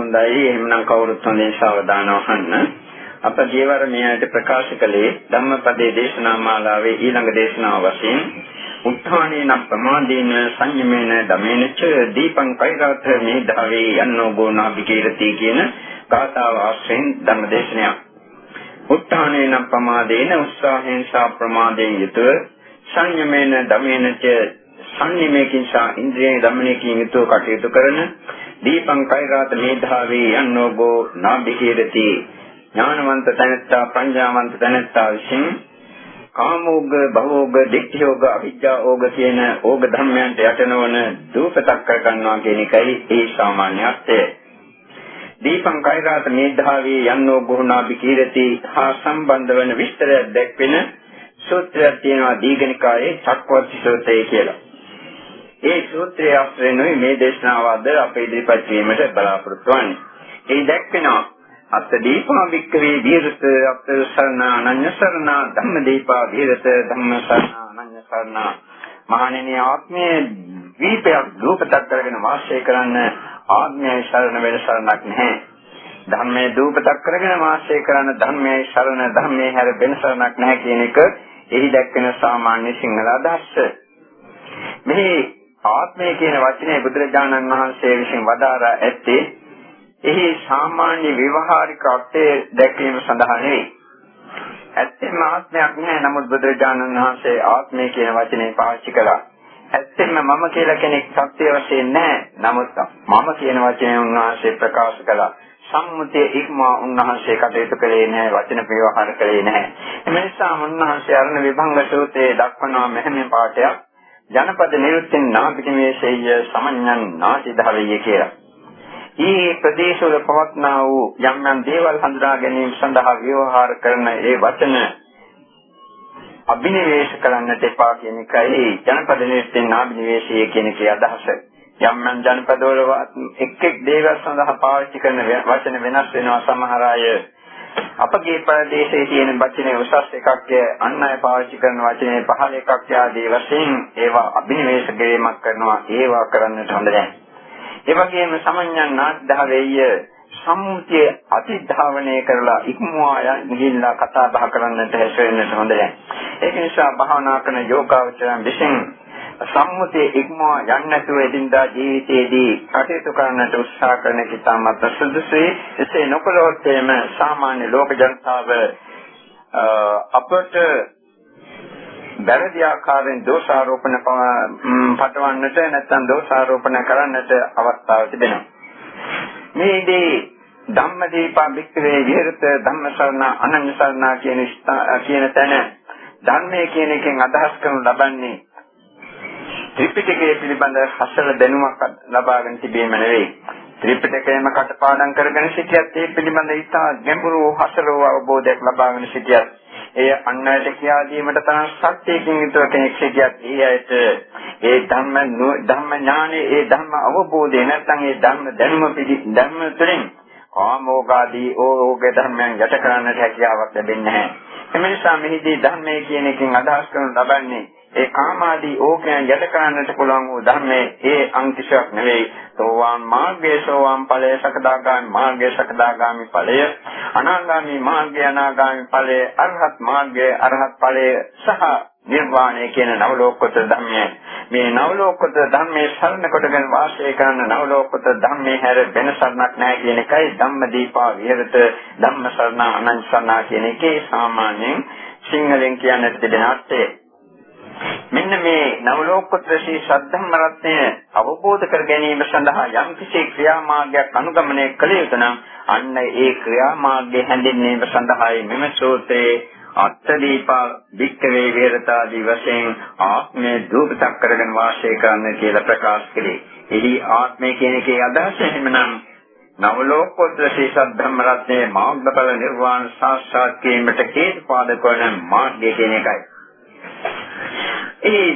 හොඳයි. එහෙමනම් කවුරුත් හොඳින් සාවධානව අහන්න. අප ජීවර මෙයට ප්‍රකාශ කළේ ධම්මපදයේ දේශනා මාලාවේ ඊළඟ දේශනාව වශයෙන් උත්ථානේන ප්‍රමාදේන සංයමේන දමේනච දීපං කෛරාත මේධාවේ යන්නෝ ගෝනා විකීරති කියන ගාථාව ආශ්‍රයෙන් ධම්මදේශනයක්. උත්ථානේන ප්‍රමාදේන උත්සාහයෙන් සා ප්‍රමාදයෙන් යුතුව සංයමේන දමේනච සංයමයෙන් සා ඉන්ද්‍රිය දමනයකින් යුතුව කටයුතු කරන දීපං කෛරාත මේධාවේ යන්නෝගෝ නාභිකේරති ඥානවන්ත තැනැත්තා ප්‍රඥාවන්ත තැනැත්තා විසින් කාමෝග භවෝග දික්ඛයෝග අවිජ්ජාෝග කියන ඕග ධර්මයන්ට යට නොවන දූපතක් කර ගන්නවා කියන එකයි ඒ සාමාන්‍ය අර්ථය. දීපං කෛරාත මේධාවේ යන්නෝ ගුණාභිකීරති හා සම්බන්ධ වන විස්තරයක් දැක්වෙන සූත්‍රයක් තියෙනවා දීඝනිකායේ චක්කවර්ති සූත්‍රය කියලා. ඒ සූත්‍රයේ ආශ්‍රයෙන්ුයි මේ දේශනාව අද අපේ ඉදිරිපත් වීමට බලාපොරොත්තු වෙන්නේ. ඒ දැක්වෙනවා අත්ත දීපා වික්කවේ විහෙරත අත්ත සරණ අනඤ්‍ය සරණ ධම්ම දීපා විහෙරත ධම්ම සරණ අනඤ්‍ය සරණ මහණෙනි ආත්මයේ දීපයක් රූපයක් කරගෙන වාසය කරන්න ආත්මයයි සරණ වෙන සරණක් නැහැ. ධර්මයේ දූපතක් කරගෙන වාසය කරන ධර්මයේ සරණ ධර්මයේ හැර වෙන සරණක් නැහැ කියන එක එහි දැක්වෙන සාමාන්‍ය සිංහල අදහස. මෙහි ආත්මය කියන වචනේ බුදුරජාණන් වහන්සේ විසින් වදාරා ඇත්තේ එහි සාමාන්‍ය විවහාරික අර්ථය දැක්වීම සඳහා නෙවෙයි. ඇත්තෙන්ම ආත්මයක් නැහැ නමුත් බුදුරජාණන් වහන්සේ ආත්මය කියන වචනේ පාවිච්චි කළා. ඇත්තෙන්ම මම කියලා කෙනෙක් සත්‍ය වශයෙන් නැහැ. නමුත් මම කියන වචනේ උන්වහන්සේ ප්‍රකාශ කළා. සම්මුතිය ඉක්මා උන්වහන්සේ කටයුතු කළේ නැහැ වචන ප්‍රයෝහාර කළේ නැහැ. එම නිසා උන්වහන්සේ අරණ විභංග සූත්‍රයේ දක්වනවා මෙහෙම පාඩයක් ජනපද නිරුත්තෙන් නාපිකමේශය සමඤ්ඤං නාසි ධාවය කියලා. ඊ ප්‍රදේශවල පවත්නා වූ යම් යම් දේවල් හඳුනා ගැනීම සඳහා ව්‍යවහාර කරන ඒ වචන අභිනිවේෂ කරන්නට එපා කියන එකයි ජනපද නිරුත්තෙන් නාපිකමේශය කියන එකේ අදහස. යම් යම් ජනපදවල එක් එක් දේවල් සඳහා පාවිච්චි කරන වචන වෙනස් වෙනවා සමහර අය අපගේ ප්‍රදේශයේ තියෙන වචනේ උසස් එකක් අන් අය පාවිච්චි කරන වචනේ පහළ එකක් ආදී වශයෙන් ඒවා අභිනිවේෂ කිරීමක් කරනවා ඒවා කරන්නට හොඳ නැහැ. ඒ වගේම සමඤ්ඤං නාද්දාවෙය සම්මුතිය අතිධාවනය කරලා ඉක්මවා ගිහිල්ලා කතා බහ කරන්නට හැසිරෙන්නට හොඳ නැහැ. ඒක නිසා භාවනා කරන යෝගාවචරයන් විසින් සම්මුතිය ඉක්මවා යන්නේ නැතුව එදිනදා ජීවිතයේදී කටයුතු කරන්නට උත්සාහ කරන කිතාමත් සුදුසුයි. එසේ නොකළොත් එම සාමාන්‍ය ලෝක ජනතාව අපට වැරදි ආකාරයෙන් දෝෂාරෝපණ පටවන්නට නැත්නම් දෝෂාරෝපණ කරන්නට අවස්ථාව තිබෙනවා. මේදී ධම්මදීපා භික්ඛවේ විහෙරත ධම්මසරණ අනන්‍යසරණ කියන කියන තැන ධර්මයේ කියන එකෙන් අදහස් කරනු ලබන්නේ ත්‍රිපිටකය පිළිබඳ හසල දැනුමක් ලබාගෙන තිබීම නෙවෙයි. ත්‍රිපිටකයම කටපාඩම් කරගෙන සිටියත් ඒ පිළිබඳ ඉතා ගැඹුරු හසලෝ අවබෝධයක් ලබාගෙන සිටියත් එය අන් අයට කියා දීමට තරම් සත්‍යයෙන් යුතුව කෙනෙක් සිටියත් ඒ අයට ඒ ධම්ම ධම්ම ඥානෙ ඒ ධම්ම අවබෝධය නැත්නම් ඒ ධම්ම දැනුම පිළි ධම්ම තුළින් ආමෝගාදී ඕෝග ධර්මයන් යට කරන්නට හැකියාවක් ලැබෙන්නේ නැහැ. එම නිසා මෙහිදී ධර්මයේ කියන එකෙන් අදහස් කරනු ලබන්නේ ඒ කාමාදී ඕකයන් යට කරන්නට පුළුවන් වූ ධර්මයේ ඒ අංකිෂයක් නෙවෙයි. සෝවාන් මාර්ගයේ සෝවාන් ඵලය, සකදාගාමි මාර්ගයේ සකදාගාමි ඵලය, අනාගාමි මාර්ගයේ අනාගාමි ඵලය, අරහත් මාර්ගයේ අරහත් ඵලය සහ නිර්වාණය කියන නවලෝකෝත්තර ධර්මයේ මේ නවලෝකෝත්තර ධර්මයේ සරණ කොටගෙන වාසය කරන නවලෝකෝත්තර ධර්මයේ හැර වෙන සරණක් නැහැ කියන එකයි ධම්මදීපා විහෙරත ධම්ම සරණ අනන්ත සරණ කියන එකේ සාමාන්‍යයෙන් සිංහලෙන් කියන්නට තිබෙන අර්ථය. මෙන්න මේ නවලෝකෝත්තර ශ්‍රී සද්ධම්ම රත්නය අවබෝධ කර ගැනීම සඳහා යම් කිසි ක්‍රියාමාර්ගයක් අනුගමනය කළ යුතු නම් අන්න ඒ ක්‍රියාමාර්ගය හැඳින්වීම සඳහායි මෙම සූත්‍රයේ අත්තදීපා වික්කවේ වේරතාදී වශයෙන් ආත්මය දූපතක් කරගෙන වාසය කරන්න කියලා ප්‍රකාශ කළේ. එහි ආත්මය කියන එකේ අදහස එහෙමනම් නවලෝකෝත්තර ශ්‍රී සද්ධම්ම රත්නයේ මාර්ගඵල නිර්වාණ සාක්ෂාත් කිරීමට හේතු පාදක වන මාර්ගය කියන එකයි. ඒ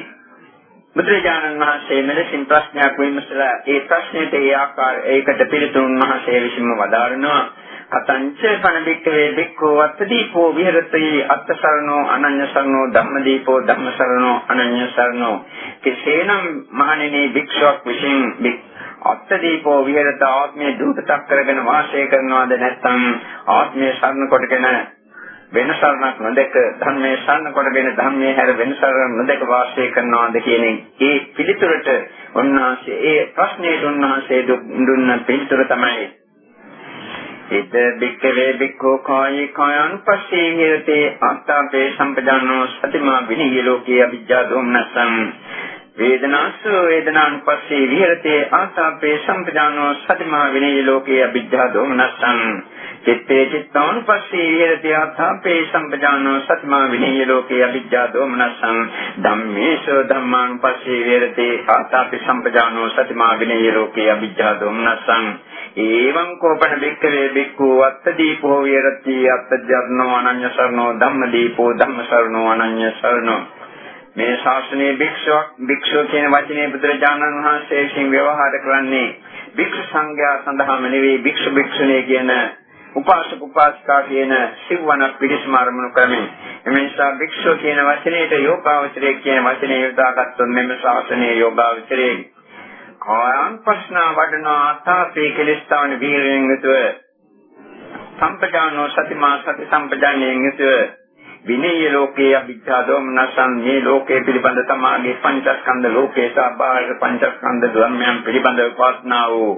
බුදුරජාණන් වහන්සේ මෙලෙසින් ප්‍රශ්නයක් විමසලා ඒ ප්‍රශ්නෙට ඒ ආකාර ඒකට පිළිතුරු වහන්සේ විසින්ම වදාරනවා. කතංච පණදික්කවේ බික්ඛෝ අත්තදීපෝ විහෙරති අත්තසරණෝ අනඤ්ඤසරණෝ ධම්මදීපෝ ධම්මසරණෝ අනඤ්ඤසරණෝ කෙසේනම් මහණෙනි භික්ෂුවක් විසින් අත්තදීපෝ විහෙරත ආත්මයේ දුකටක් කරගෙන වාසය කරනවාද නැත්නම් ආත්මයේ සරණ කොටගෙන වෙන සරණක් නොදක ධර්මයේ සරණ කොටගෙන ධර්මයේ හැර වෙන සරණ නොදක වාසය කරනවාද කියන ඒ පිළිතුරට උන්වහන්සේ ඒ ප්‍රශ්නයට උන්වහන්සේ දුන්න පිළිතුර තමයි. ඉද බික්කවේ බික්කෝ කායේ කායानुපස්සේ හිරතේ අත්තාපේ සම්පජානෝ සතිමා විනීය ලෝකේ අවිජ්ජා දෝමනසං වේදනාසු වේදනානුපස්සේ විහෙරතේ ආසාපේ සම්පදානෝ සතිමා විනේ ලෝකේ අභිජ්ජා දෝමනස්සං. චිත්තේ චිත්තානුපස්සේ විහෙරතේ ආසාපේ සම්පදානෝ සතිමා විනේ ලෝකේ අභිජ්ජා දෝමනස්සං. ධම්මේසු ධම්මානුපස්සේ විහෙරතේ ආසාපේ සම්පදානෝ සතිමා විනේ ලෝකේ අභිජ්ජා දෝමනස්සං. ඒවං කෝපන බික්කවේ බික්ඛු අත්තදීපෝ විහෙරති අත්තජර්ණෝ අනඤ්‍ය සරණෝ ධම්මදීපෝ ධම්මසරණෝ අනඤ්‍ය සරණෝ. මේ ශාසනයේ භික්ෂුවක් භික්ෂුව කියන වචනේ බුදුරජාණන් වහන්සේ විසින් ව්‍යවහාර කරන්නේ භික්ෂු සංඝයා සඳහාම නෙවෙයි භික්ෂු භික්ෂුණී කියන උපාසක උපාසිකා කියන සිවණ පිළිස්ම අරමුණු කරමින්. එමේසා භික්ෂුව කියන වචනේට යෝගාවචරය කියන වචනේ යොදාගත්තොත් මෙම ශාසනයේ යෝගාවචරයේ කායං ප්‍රශ්න වඩන ආතාපේ කෙලස්තාවන වීරයෙන් යුතුව සම්පජානෝ සතිමා සති සම්පජානයෙන් යුතුව විනීය ලෝකයේ අභිජ්ජා දෝමනසං මේ ලෝකයේ පිළිබඳ තමාගේ පංචස්කන්ධ ලෝකයේ සබාහිර පංචස්කන්ධ ධර්මයන් පිළිබඳව පවත්නා වූ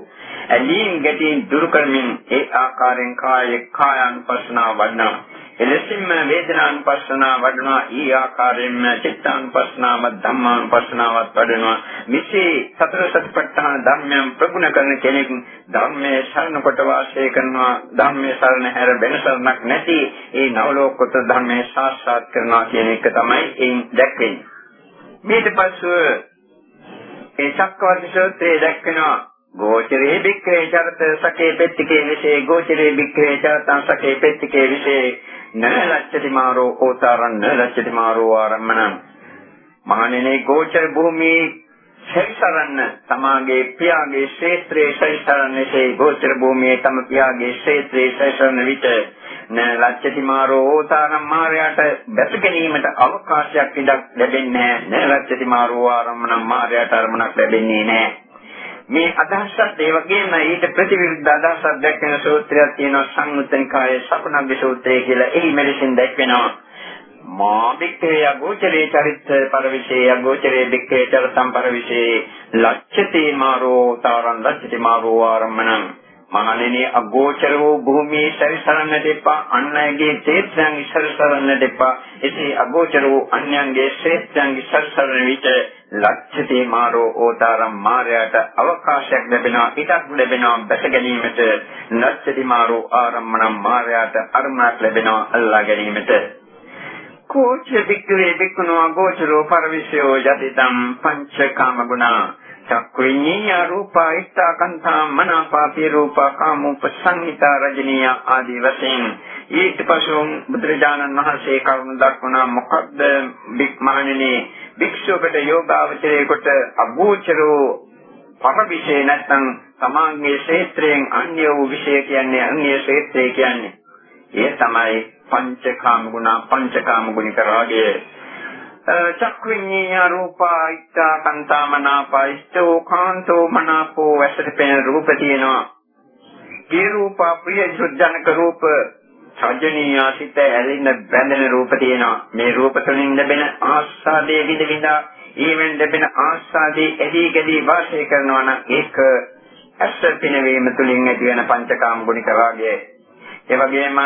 ඇලීම් ගැටීම් දුරු කරමින් ඒ ආකාරයෙන් කාය කායानुපස්සනාව වඩනවා එලෙසින්ම වේදනානුපස්සනාව වඩනවා ඊ ආකාරයෙන්ම චිත්තානුපස්සනාව ධම්මානුපස්සනාවත් වඩනවා. මෙසේ සතර සතිපට්ඨාන ධර්මයන් ප්‍රගුණ කරන කෙනෙක් ධර්මයේ සරණ කොට වාසය කරනවා. ධර්මයේ සරණ හැර වෙන සරණක් නැති ඒ නවලෝකෝත්තර ධර්මයේ සාක්ෂාත් කරනවා කියන එක තමයි එයින් දැක්වෙන්නේ. ඊට පස්ව ඒ චක්කවර්ති සූත්‍රයේ දැක්වෙනවා ගෝචරේ බික්ඛේ චරත සකේ පෙත්තිකේ විශේ ගෝචරේ බික්ඛේ චරතං සකේ පෙත්තිකේ විශේ නලච්ඡති මාරෝ ඕතරං නලච්ඡති මාරෝ ආරම්මණං මහණෙනි ගෝචර භූමී සෙල්සරන්න තමාගේ පියාගේ ක්ෂේත්‍රයේ සෙල්සරන්නසේ ගෝචර භූමියේ තම පියාගේ ක්ෂේත්‍රයේ සෙල්සරන විට නලච්ඡති මාරෝ ඕතරං මාරයට දැස ගැනීමට අවකාශයක් ඉඩක් ලැබෙන්නේ නැහැ නලච්ඡති මාරෝ ආරම්මණං මාරයට අරමුණක් ලැබෙන්නේ නැහැ මේ අදහසත් ඒ වගේම ඊට ප්‍රතිවිරුද්ධ අදහසක් දැක්වෙන සූත්‍රයක් තියෙනවා සංයුත්තනිකායේ සකුණග්ග සූත්‍රය කියලා. එහි මෙලෙසින් දැක්වෙනවා. මා බික්කේ අගෝචරේ චරිත පරවිෂේ අගෝචරේ බික්කේ චරතම් පරවිෂේ ලච්ඡති මාරෝ තාරං ලච්ඡති මාරෝ ආරම්මණං මහණෙනි අගෝචර වූ භූමියේ සැරිසරන්නට එපා අන්නයගේ ක්ෂේත්‍රයන් සැරිසරන්නට එපා එසේ අගෝචර වූ අන්‍යයන්ගේ ක්ෂේත්‍රයන් සැරිසරන විට ලක්ෂිතේ මාරෝ ඕතාරම් මාරයට අවකාශයක් ලැබෙනවා ඉඩක් ලැබෙනවා බැස ගැනීමට ලක්ෂිතේ මාරෝ ආරම්මනම් මාරයට අරමුණක් ලැබෙනවා අල්ලා ගැනීමට. කෝච වික්‍රේ වික්නෝ අගෝචරෝ පරවිෂයෝ යතිතම් පංචකාම ගුණා චක්ඛුඤ්ඤය රූපා ඉත්තාකන්තා මනාපාපී රූපා කාමෝපසංහිතා රජනීය ආදී වශයෙන්. ඊට පසු බුදුරජාණන් වහන්සේ කරුණ දක්වනා මොකද්ද බික්මානනේ භික්ෂුවකට යෝගාවචරයේකට අභූචරෝ පරවිෂේ නැත්නම් සමාංගයේ ක්ෂේත්‍රයෙන් අන්‍ය වූ විෂය කියන්නේ අන්‍ය ක්ෂේත්‍රය කියන්නේ. ඒ තමයි පංචකාම ගුණ පංචකාම ගුණික රාගය චක්ඛුඤ්ඤය රූපා ඉත්තා කන්තාමනාපා ඉෂ්ඨෝ කාන්තෝ මනාපෝ ඇසට පෙනෙන රූප තියෙනවා. ඒ රූපා ප්‍රිය ජනක රූප. සජනීය සිත ඇලෙන බැඳෙන රූප තියෙනවා. මේ රූප තුලින් ලැබෙන ආස්වාදයේ විඳ විඳා ඊවෙන් ලැබෙන ආස්වාදයේ ඇදී ගැදී වාසය කරනවා නම් ඒක ඇස පිනවීම තුලින් ඇති වෙන පංචකාම ගුණික රාගය. ඒ වගේම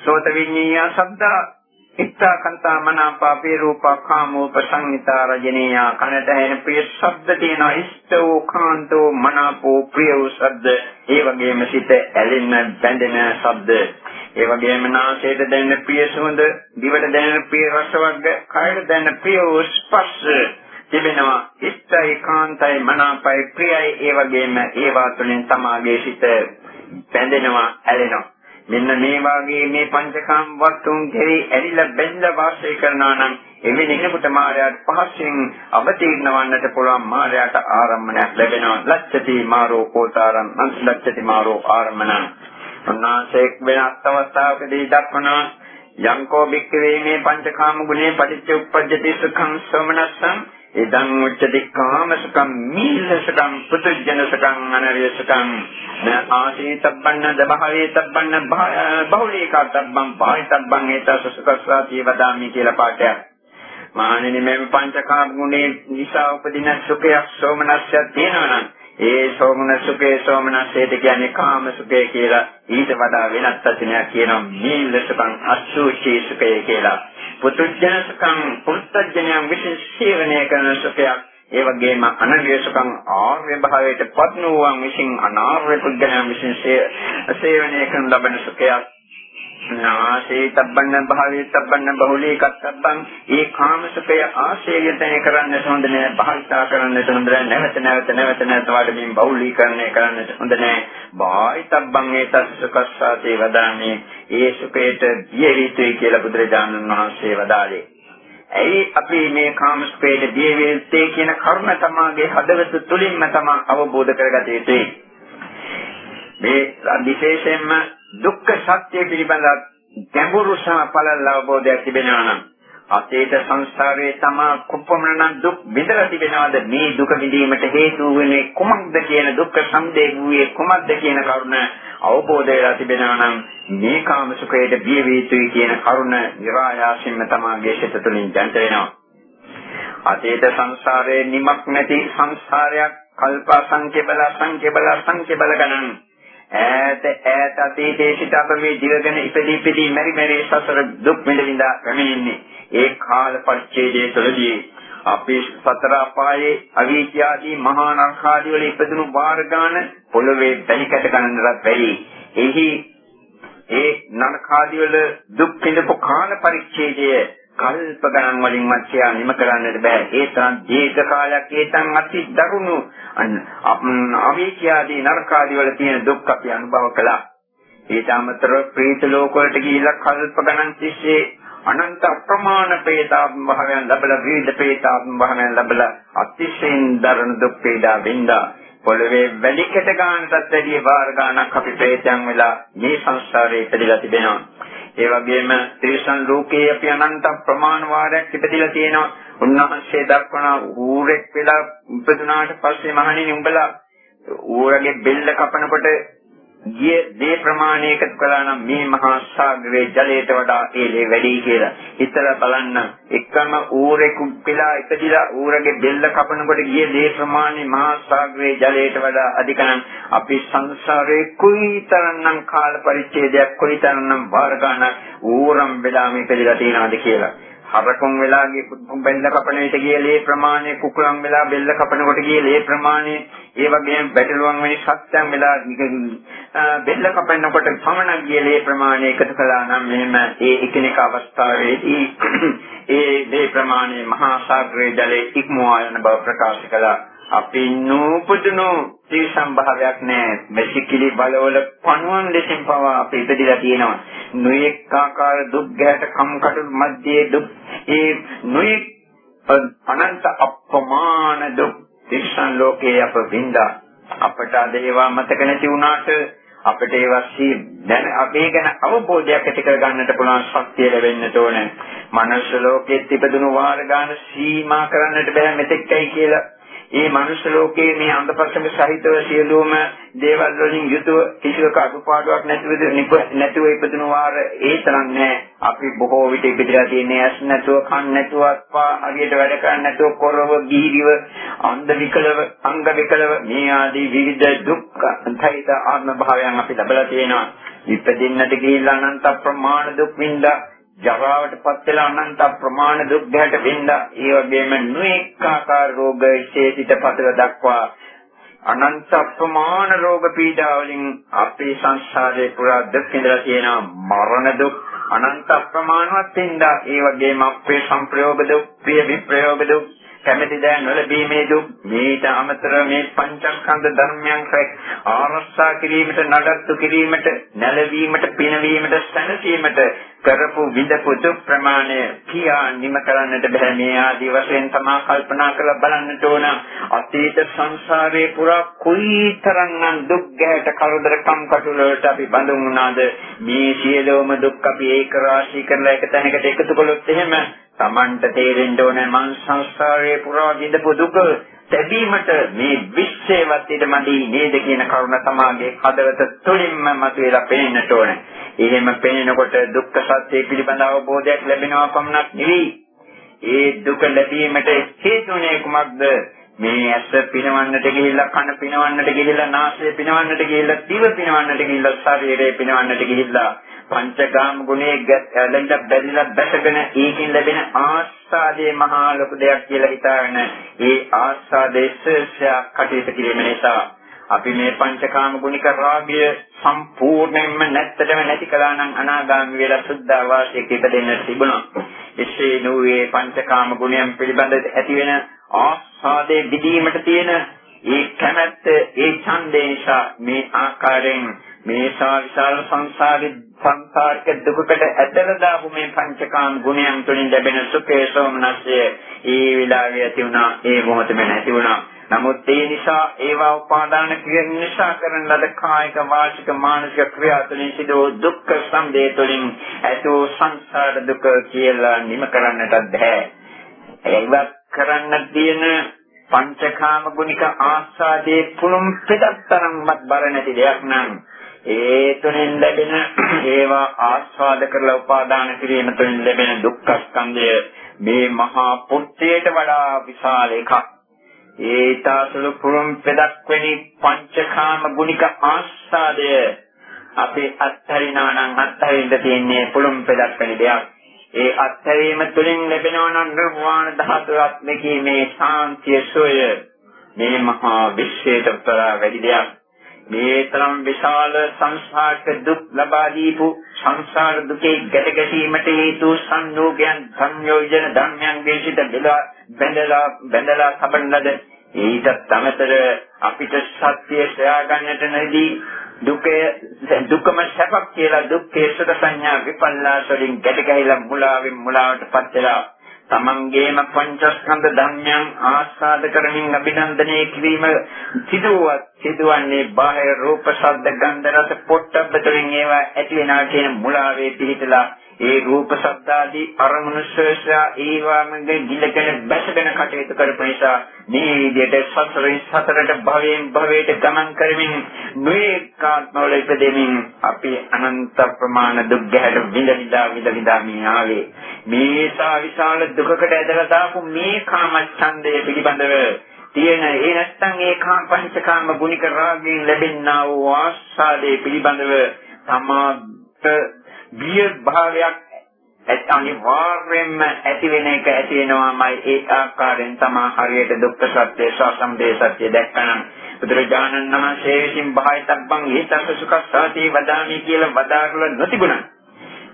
සෝත විඤ්ඤාය ශබ්ද ඉත්තා කන්තා මනාපාපේ රූපා කාමෝප සංහිතා රජනීයා කනට ඇහෙන ප්‍රිය ශබ්ද තියෙනවා ඉෂ්ඨෝ කාන්තෝ මනාපෝ ප්‍රිය වූ ශබ්ද ඒ වගේම සිත ඇලෙන බැඳෙන ශබ්ද ඒ වගේම නාසයට දැනෙන ප්‍රිය සුවඳ දිවට දැනෙන ප්‍රිය රස වර්ග කයට දැනෙන ප්‍රිය වූ ස්පර්ශ තිබෙනවා. ඉෂ්ඨයි කාන්තයි මනාපයි ප්‍රියයි ඒ වගේම ඒවා තුළින් තමාගේ සිත බැඳෙනවා ඇලෙනවා. මෙන්න මේ වාගේ මේ පංචකාම වස්තුන් කෙරෙහි ඇලිලා බැඳලා වාසය කරනවා නම් එවැනි කෙනෙකුට මායාවට පහසෙන් අවතීර්ණ වන්නට පුළුවන් මායාවට ආරම්මණයක් ලැබෙනවා. ලච්ඡති මාරෝ කෝතාරං අන්ලච්ඡති මාරෝ ආරම්මණං උන්වහන්සේ වෙනත් අවස්ථාවකදී දක්වනවා යංකෝ බික්කවේ මේ පංචකාම ගුණේ පටිච්ච උප්පජ්ජති සුඛං සෝමනස්සං ඉදං උච්චති කාමසුකම් මීලසකම් පුතුජනසකම් අනරියසකම් න ආසීතබ්බන්න දබහවේතබ්බන්න බහුලීකතබ්බම් පායිතබ්බන් ඒතසසකස්සාති වදාමි කියලා පාඩයක්. මහණෙනි මේ පංචකාම ගුණේ නිසා උපදින සුඛයක් සෝමනස්යක් තියෙනවනම් ඒ සෝමන සුඛේ සෝමනස්සේට කියන්නේ කාම සුඛය කියලා. ඊට වඩා වෙනත් වචනයක් කියනවා මීලසකම් අසුචි සුඛය කියලා. පුතුජනසකම් පුත්තජනයන් විසින් සේවනය කරන සුඛයක්. ඒ වගේම අනර්යසකම් ආර්ය භාවයට පත් වූවන් විසින් අනාර්ය පුද්ගලයන් විසින් සේවනය කරන ලබන සුඛයක්. නාසේ තබ්බන්න භාවයේ තබ්බන්න බහුලී කත්තබ්බන් ඒ කාමසුඛය ආශේයතන කරන්නට හොඳ නෑ. භාවිතා කරන්නට හොඳ නෑ. නැවත නැවත නැවත නැවත වඩමින් බහුලීකරණය කරන්නට හොඳ නෑ. භාවිතබ්බන් ඒ තස්සකස්සාතේ වදාමේ. ඒ සුඛයට දිය යුතුයි කියලා බුදුරජාණන් වහන්සේ වදාළේ. ඇයි අපි මේ කාමසුඛයට දිය යුත්තේ කියන කරුණ තමාගේ හදවත තුලින්ම තමා අවබෝධ කරගත යුතුයි. මේ විශේෂයෙන්ම දුක්ඛ සත්‍ය පිළිබඳ ගැඹුරු සහ පළල් අවබෝධයක් තිබෙනවා නම් අතීත සංසාරයේ තමා කුපමණක් දුක් විඳලා තිබෙනවද? මේ දුක විඳීමට හේතු වෙන්නේ කුමක්ද කියන දුක්ඛ සමුදය වූයේ කුමක්ද කියන කරුණ අවබෝධ වෙලා තිබෙනවා නම් මේ කාම සුඛයට බිය වේතුයි කියන කරුණ નિરાයාසින්ම තමාගේ සිත තුළින් දැනට වෙනවා. අතීත සංසාරයේ නිමක් නැති සංසාරයක් කල්ප සංඛ්‍ය බල සංඛ්‍ය බල සංඛ්‍ය බල ගණන් ඈත ඈත අතීතයේ සිට අප මේ ජීවගෙන ඉපදී ඉපදී මෙරි මෙරි සසර දුක් විඳ විඳ පැමිණෙන්නේ. ඒ කාල පරිච්ඡේදයේ තුළදී අපි සතර අපායේ අවීච ආදී මහා නරකාදී වල ඉපදුණු වාර ගන්න පොළවේ බැලි කැට ගන්නවත් බැරි. එහි ඒ නරකාදී වල දුක් විඳපු කාල පරිච්ඡේදයේ කල්ප ගණන් වලින් මත්යා නිම කරන්නට බෑ. ඒ තරම් දීර්ඝ කාලයක් ඒ තරම් අති දරුණු අවීචාදී නරකාදී වල තියෙන දුක් අපි අනුභව කළා. ඊට අමතරව ප්‍රේත ලෝක වලට ගිහිල්ලා කල්ප ගණන් තිස්සේ අනන්ත අප්‍රමාණ ප්‍රේතාත්ම භාවයන් ලැබලා විවිධ ප්‍රේතාත්ම භාවයන් ලැබලා අතිශයින් දරණ දුක් පීඩා වින්දා. පොළවේ වැලිකට ගන්නටත් වැඩිය වාර ගණනක් අපි ප්‍රේතයන් වෙලා මේ සංසාරේ ඉපදලා තිබෙනවා. ඒ වගේම ත්‍රිසන් ලෝකයේ අපි අනන්ත ප්‍රමාණ වාරයක් ඉපදලා තියෙනවා. උන්වහන්සේ දක්වන ඌරෙක් වෙලා ඉපදුනාට පස්සේ මහණෙනි උඹලා ඌරගේ බෙල්ල කපනකොට ගිය දේ ප්‍රමාණය එකතු කළා නම් මේ මහා සාගරයේ ජලයට වඩා ඒලේ වැඩි කියලා. හිතලා බලන්න. එකම ඌරෙකු පිලා ඉපදිලා ඌරගේ බෙල්ල කපනකොට ගිය දේ ප්‍රමාණය මහා සාගරයේ ජලයට වඩා අධික නම් අපි සංසාරේ කුයිතරම්නම් කාල පරිච්ඡේදයක් කුයිතරම්නම් වාර ගන්නක් ඌරම් වෙලාම ඉපදිලා තියෙනවද කියලා. හරකුන් වෙලා ගිය බෙල්ල කපන විට ගිය ලේ ප්‍රමාණය කුකුලන් වෙලා බෙල්ල කපනකොට ගිය ලේ ප්‍රමාණය ඒ වගේම බැටළුවන් වැනි සත්‍යයන් වෙලා බෙල්ල කපනකොට පමණක් ගිය ලේ ප්‍රමාණය එකතු කළා නම් මෙහෙම ඒ එකිනෙක අවස්ථාවේදී ඒ ලේ ප්‍රමාණය මහා සාගරයේ ජලයේ ඉක්මවා යන බව ප්‍රකාශ කළා. අපි නූපදුණු තී සම්භාවයක් නැහැ. මෙසිකිලි බලවල පණුවන් ලෙසින් පවා අපි ඉපදිලා තියෙනවා. නොඑක ආකාර දුක් ගැට කම්කටොළු මැදේ දුක් ඒ නොඑක අනන්ත අප්‍රමාණ දුක් තිස්සන් ලෝකේ අප වින්දා. අපට අද ඒවා මතක නැති වුණාට අපිට ඒවා දැන අපේ ගැන අවබෝධයක් ඇති කර ගන්නට පුළුවන් ශක්තිය ලැබෙන්නට ඕනේ. මනුෂ්‍ය ලෝකෙත් ඉපදුණු වාර ගන්න සීමා කරන්නට බෑ මෙතෙක්යි කියලා මේ මනුෂ්‍ය ලෝකයේ මේ අන්ධපස්සම සහිතව සියලුම දේවල් වලින් යුතුව කිසිවක අඩුපාඩුවක් නැතිව නැතුව ඉපදුණු වාර ඒ තරම් නෑ. අපි බොහෝ විට ඉපදලා තියෙන්නේ ඇස් නැතුව, කන් නැතුව, අත්පා හරියට වැඩ කරන්නේ නැතුව, කොරව, ගීරිව, අන්ධ විකලව, අංග විකලව මේ ආදී විවිධ දුක් සහිත ආත්ම භාවයන් අපි ලබලා තියෙනවා. ඉපදින්නට ගිහිල්ලා අනන්ත ප්‍රමාණ දුක් විඳලා ජරාවට පත් වෙලා අනන්ත ප්‍රමාණ දුක් ගැට වින්දා ඒ වගේම නොඑක ආකාර රෝග විශේෂිත පතල දක්වා අනන්ත ප්‍රමාණ රෝග පීඩා වලින් අපේ සංසාරේ පුරා දුක් විඳලා තියෙනවා මරණ දුක් අනන්ත ප්‍රමාණවත් වින්දා ඒ වගේම අපේ සංප්‍රයෝග දුක් ප්‍රිය විප්‍රයෝග දුක් කැමැති දෑ නොලැබීමේ දුක් මේට අමතර මේ පංචස්කන්ධ ධර්මයන් ආරක්ෂා කිරීමට නඩත්තු කිරීමට නැලවීමට පිනවීමට සැනසීමට කරපු විදපු දුක් ප්‍රමාණය කියා නිම කරන්නට බෑ. මේ ආදී වශයෙන් තමා කල්පනා කරලා බලන්නට ඕන. අතීත සංසාරේ පුරා කුයිතරම්නම් දුක් ගැට කරදර කම්කටොළු වලට අපි බඳුන් වුණාද? මේ සියලුම දුක් අපි ඒක රාශී කරලා එක තැනකට එකතු කළොත් එහෙම Tamanට තේරෙන්න ඕනේ මං සංසාරයේ පුරා විඳපු දුක ලැබීමට මේ විශ්ේවත් ඉදමදී නේද කියන කරුණ තමාගේ හදවත තුළින්ම මතුවලා පේන්නට ඕනේ. එහෙම පේනකොට දුක්ඛ සත්‍ය පිළිබඳ අවබෝධයක් ලැබෙනවා පමණක් නෙවෙයි. ඒ දුක ලැබීමට හේතුනේ කුමක්ද? මේ ඇස පිනවන්නට ගිහිල්ලා කන පිනවන්නට ගිහිල්ලා නාසය පිනවන්නට ගිහිල්ලා දිව පිනවන්නට ගිහිල්ලා ශරීරය පිනවන්නට ගිහිල්ලා පංචකාම ගුණයේ ලෙන්ද බැඳලා බැසගෙන ඒකින් ලැබෙන ආස්වාදයේ මහා ලොකු දෙයක් කියලා හිතාගෙන ඒ ආස්වාදයේ ශ්‍රේෂ්ඨ කටයුතු කිරීම නිසා අපි මේ පංචකාම ගුණික රාගය සම්පූර්ණයෙන්ම නැත්තටම නැති කළා නම් අනාගාමී වෙලා සුද්ධ වාසයක ඉපදෙන්න තිබුණා. එසේ නොවේ පංචකාම ගුණයන් පිළිබඳ ඇතිවෙන ආස්වාදයේ විදීමට තියෙන ඒ කැමැත්ත ඒ ඡන්දේ නිසා මේ ආකාරයෙන් මේ විශාල සංසාරේ සංසාරික දුකකට ඇදලා දාපු මේ පංචකාම ගුණයන් තුළින් ලැබෙන සුඛේ සෝමනස්ය. ඒ විලාවේ ඇති වුණා ඒ මොහොතේම නැති වුණා. නමුත් ඒ නිසා ඒවා උපාදාන කිරීම නිසා කරන ලද කායික වාචික මානසික ක්‍රියා තුළින් සිදු දුක්ඛ සම්දේ තුළින් ඇතෝ සංසාර දුක කියලා නිම කරන්නට බැහැ. ඒවත් කරන්න තියෙන පංචකාම ගුණික ආස්වාදයේ පුළුම් පිටක් තරම්වත් බර නැති දෙයක් නම් ඒ තුළින් ලැබෙන ඒවා ආස්වාද කරලා උපාදාන කිරීම තුළින් ලැබෙන දුක්ඛ ස්කන්ධය මේ මහා පුත්‍රයට වඩා විශාල එකක්. ඒ තාසල පුරුම් පෙදක් වෙනි පංචකාම ගුණික ආස්වාදය අපේ අත්හරිනා නම් අත්හරින්න තියෙන්නේ පුරුම් පෙදක් වෙනි දෙයක්. ඒ අත්හැරීම තුළින් ලැබෙනවා නම් නිර්වාණ ධාතුවක් මෙකීමේ ශාන්තිය සොය මේ මහා විශ්වයට වඩා වැඩි දෙයක්. මේ තරම් විශාල සංසාරක දුක් ලබා දීපු සංසාර දුකේ ගැට ගැසීමට හේතු සංයෝගයන් සංයෝජන ධර්මයන්ගේ සිට බෙදලා බැඳලා බැඳලා සබන ලද ඊටත් අමතර අපිට සත්‍ය සොයා ගන්නට නැදී දුකේ දුකම සැපක් කියලා දුක්ඛේ සුඛ සංඥා විපල්ලාස වලින් ගැට ගැහිලා මුලාවෙන් මුලාවටපත් වෙලා තමන්ගේම පංචස්කන්ධ ධර්මයන් ආස්වාද කරමින් අභිනන්දනය කිරීම සිදුවත් සිදුවන්නේ බාහිර රූප ශබ්ද ගන්ධ රස පොට්ටබ්බ තුළින් ඒවා ඇති වෙනා කියන මුලාවේ පිහිටලා ඒ රූප ශබ්දාදී අරමුණු ශ්‍රේෂ්ඨා ඒවාමගේ ගිලගෙන බැසගෙන කටයුතු කරපු නිසා මේ විදිහට සසරින් සතරට භවයෙන් භවයට ගමන් කරමින් නොඒකාත්මවල ඉපදෙමින් අපි අනන්ත ප්‍රමාණ දුක් ගැහැට විඳ විඳා විඳ විඳා මේ ආවේ. මේ සා විශාල දුකකට ඇදලා දාපු මේ කාමච්ඡන්දය පිළිබඳව තියෙන ඒ නැත්තම් ඒ කාම පංචකාම ගුණික රාගයෙන් ලැබෙනා වූ ආස්වාදයේ පිළිබඳව තමාට බිය භාවයක් අනිවාර්යයෙන්ම ඇති වෙන එක ඇති වෙනවාමයි ඒ ආකාරයෙන් තමා හරියට දුක්ඛ සත්‍ය සසම්දේ සත්‍ය දැක්කනම්. බුදුරජාණන් වහන්සේ විසින් බාහිතබ්බන් ඒතස්ස සුඛස්සාති වදාමි කියලා වදාරලා නොතිබුණා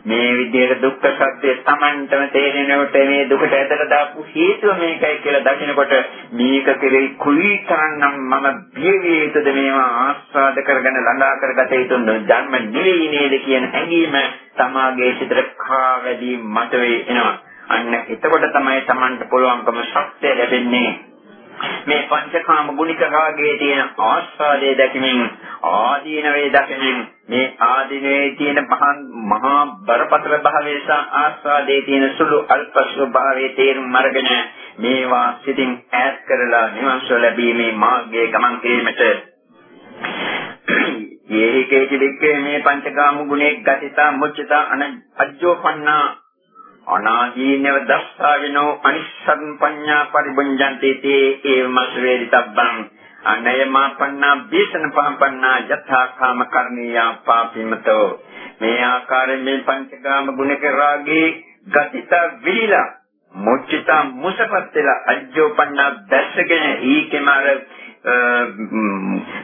මේ විදිහට දුක්ඛ සත්‍ය Tamanටම තේරෙනකොට මේ දුකට ඇදලා දාපු හේතුව මේකයි කියලා දකිනකොට මේක කෙරෙහි කුලී තරන්නම් මම බිය යුතුද මේවා ආස්වාද කරගෙන ළඟා කරගත යුතුද? ජන්ම නිවි නේද කියන හැඟීම තමාගේ සිතට කා වැඩි මතවේ එනවා. අන්න එතකොට තමයි Tamanට පුළුවන්කම ශක්තිය ලැබෙන්නේ. මේ පංචකාම ගුණික රාගයේ තියෙන ආස්වාදයේ දැකීමෙන් ආදීනවේ දැකීමෙන් මේ ආදීනවේ තියෙන මහා බරපතල භාවයේ සහ ආස්වාදයේ තියෙන සුළු අල්ප ස්වභාවයේ තේරුම් අරගෙන මේවා සිතින් ඈත් කරලා නිවන්සෝ ලැබීමේ මාර්ගයේ ගමන් කිරීමට. යේහිකේති දෙක්කේ මේ පංචකාම ගුණේ ගතිතා මුච්චතා අනජ්ජෝපන්නා අනාදීනව දස්සාවිනෝ අනිස්සං පඤ්ඤා පරිබුඤ්ජන්ති තේ ඒවමස් වේදිතබ්බං. අනයමාපන්නා බීසන පහපන්නා යථා කාම කර්ණීයා පාපිමතෝ. මේ ආකාරයෙන් මේ පංචකාම ගුණක රාගේ ගතිත විහිලා මුචිතා මුසපත් වෙලා අජ්ජෝපන්නා දැස්සගෙන ඊකෙම අර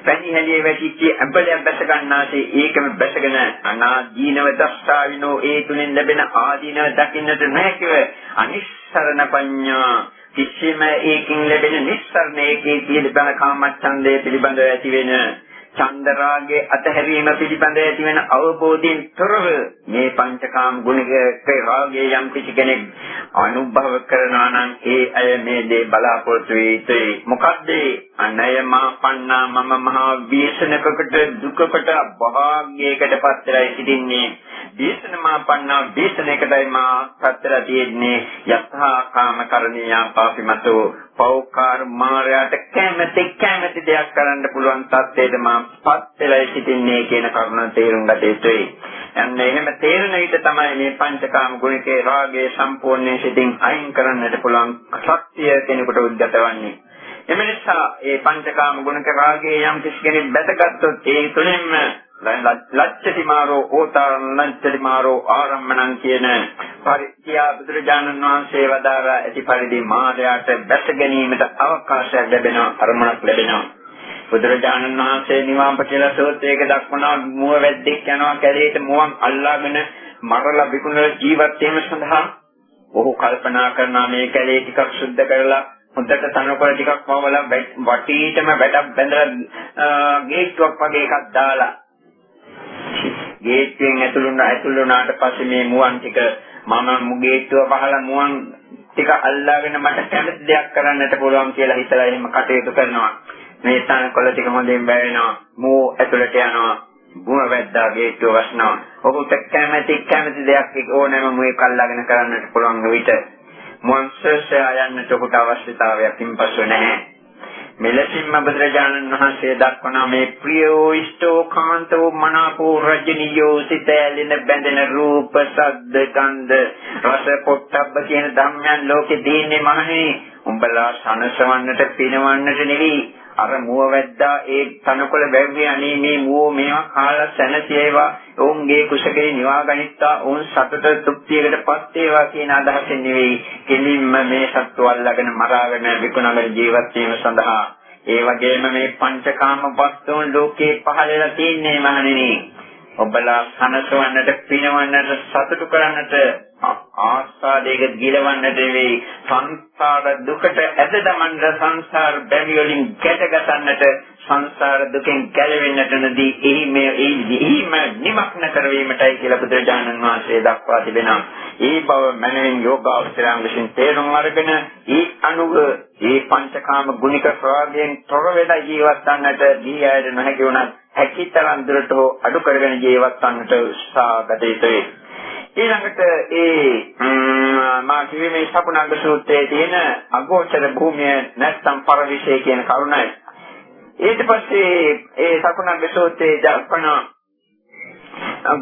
පැණි හැලියේ වැටිච්ච ඇඹලයක් බැස ගන්නාසේ ඒකම බැසගෙන අනාදීනව දස්සාවිනෝ ඒ තුලින් ලැබෙන ආදීනව දකින්නට නැහැකව අනිස්සරණ පඤ්ඤා කිසිම ඒකින් ලැබෙන නිස්සරණ ඒකේ තියෙන බල කාමච්ඡන්දේ පිළිබඳව ඇති වෙන චන්දරාගේ අතහැරීම පිළිබඳ ඇතිවන අවබෝධයෙන් තොරව මේ පංචකාම ගුණයේ රාගයේ යම් කිසි කෙනෙක් අනුභව කරනවා නම් ඒ අය මේ දේ බලාපොරොත්තු වෙ යුතුයි. මොකද්ද අනය මා පන්නා මම මහා ව්‍යසනකකට දුකකට භාග්‍යයකට පත්‍රයි සිටින්නේ ව්‍යසන මා පන්නා ව්‍යසනයකටයි මා පත්‍රලා තියෙන්නේ යථා කාම කරණීය පාපිමතෝ පෞකාර මායයට කැමැති කැමැති දෙයක් කරන්න පුළුවන් තත්ත්වයට මා පත් වෙලා සිටින්නේ කියන කරුණ තේරුම් ගත යුතුයි. යන්න එහෙම තේරෙන විට තමයි මේ පංචකාම ගුණිකේ රාගයේ සම්පූර්ණයෙන් සිටින් අයින් කරන්නට පුළුවන් සත්‍ය කෙනෙකුට උද්ගත වන්නේ. එම නිසා මේ පංචකාම ගුණක රාගයේ යම් කිසි කෙනෙක් බැටගත්තොත් ඒ තුළින්ම ලච්ඡති මාරෝ ඕතාරං ලච්ඡති මාරෝ ආරම්මණං කියන පරිත්‍යා බුදුරජාණන් වහන්සේ වදාරා ඇති පරිදි මායයට බැස ගැනීමට අවකාශයක් ලැබෙනවා අරමුණක් ලැබෙනවා. බුදුරජාණන් වහන්සේ නිවාම්ප කියලා සෝත්‍රයක දක්වනවා මුව වැද්දෙක් යනවා කැලේට මුවන් අල්ලාගෙන මරලා විකුණලා ජීවත් වීම සඳහා. ඔහු කල්පනා කරනවා මේ කැලේ ටිකක් සුද්ධ කරලා හොඳට තනකොළ ටිකක් වවලා වටීටම වැඩක් බැඳලා ගේට්ටුවක් වගේ එකක් දාලා ගේට්ටුවෙන් ඇතුළු ඇතුළු වුණාට පස්සේ මේ මුවන් ටික මම ගේට්ටුව පහලා මුවන් ටික අල්ලාගෙන මට කැමති දෙයක් කරන්නට පුළුවන් කියලා හිතලා එහෙම කටයුතු කරනවා මේ තනකොළ ටික හොඳින් බැවෙනවා මූ ඇතුළට යනවා බුම වැද්දා ගේට්ටුව වස්නවා ඔහුට කැමති කැමති දෙයක් ඕනෑම මුවෙක් අල්ලාගෙන කරන්නට පුළුවන් විට මොන්සර්සය යන්නට ඔහුට අවශ්‍යතාවයක් ඉන්පසු නැහැ. මෙලෙසින්ම බුදුරජාණන් වහන්සේ දක්වන මේ ප්‍රියෝ ඉෂ්ටෝ කාන්තෝ මනාපෝ රජනියෝ සිතැලෙන බැඳෙන රූප සද්ද ගන්ධ රස පොට්ටබ්බ කියන ධම්මයන් ලෝකේ දීන්නේ මහණේ උඹලා සනසවන්නට පිනවන්නට නෙවෙයි අර මුව වැද්දා ඒ තනකොළ වැව්වේ අනේ මේ මුව මේවා කාලා සැනසේවා ඔවුන්ගේ කුසකේ නිවා ගනිත්තා. ඔවුන් සතට තෘප්තියකටපත් වේවා කියන අදහසෙන් නෙවෙයි කෙලින්ම මේ සත්තු අල්ලගෙන මරාගෙන විකුණගෙන ජීවත් වීම සඳහා. ඒ වගේම මේ පංචකාම වස්තුන් ලෝකේ පහළලා තින්නේ මහණෙනි. ඔබලා සනසවන්නට පිනවන්නට සතුටු කරන්නට ආස්වාදයක ගිලවන්නට වෙයි සංසාර දුකට ඇද දමන්න සංසාර බැමි වලින් ගැටගසන්නට සංසාර දුකෙන් ගැලවෙන්නට නදී එහි මේ එහිම නිමක්න කරවීමටයි කියලා බුදුරජාණන් වහන්සේ දක්වා තිබෙනවා. ඒ බව මනමින් යෝගාවචරයන් විසින් තේරුම් අරගෙන ඒ අනුව ඒ පංචකාම ගුණික ප්‍රවාදයෙන් තොර වෙලා ජීවත් වන්නට දී ආයත නොහැකි වුණත් හැකිතරම් දුරට අඩු කරගෙන ජීවත් වන්නට උත්සාහ ගත යුතුයි. ඊළඟට ඒ මා කිව්වේ මේ සකුණංග සූත්‍රයේ තියෙන අගෝචර භූමිය නැත්නම් පරවිෂය කියන කරුණයි. ඊට පස්සේ ඒ සකුණංග සූත්‍රයේ දක්වන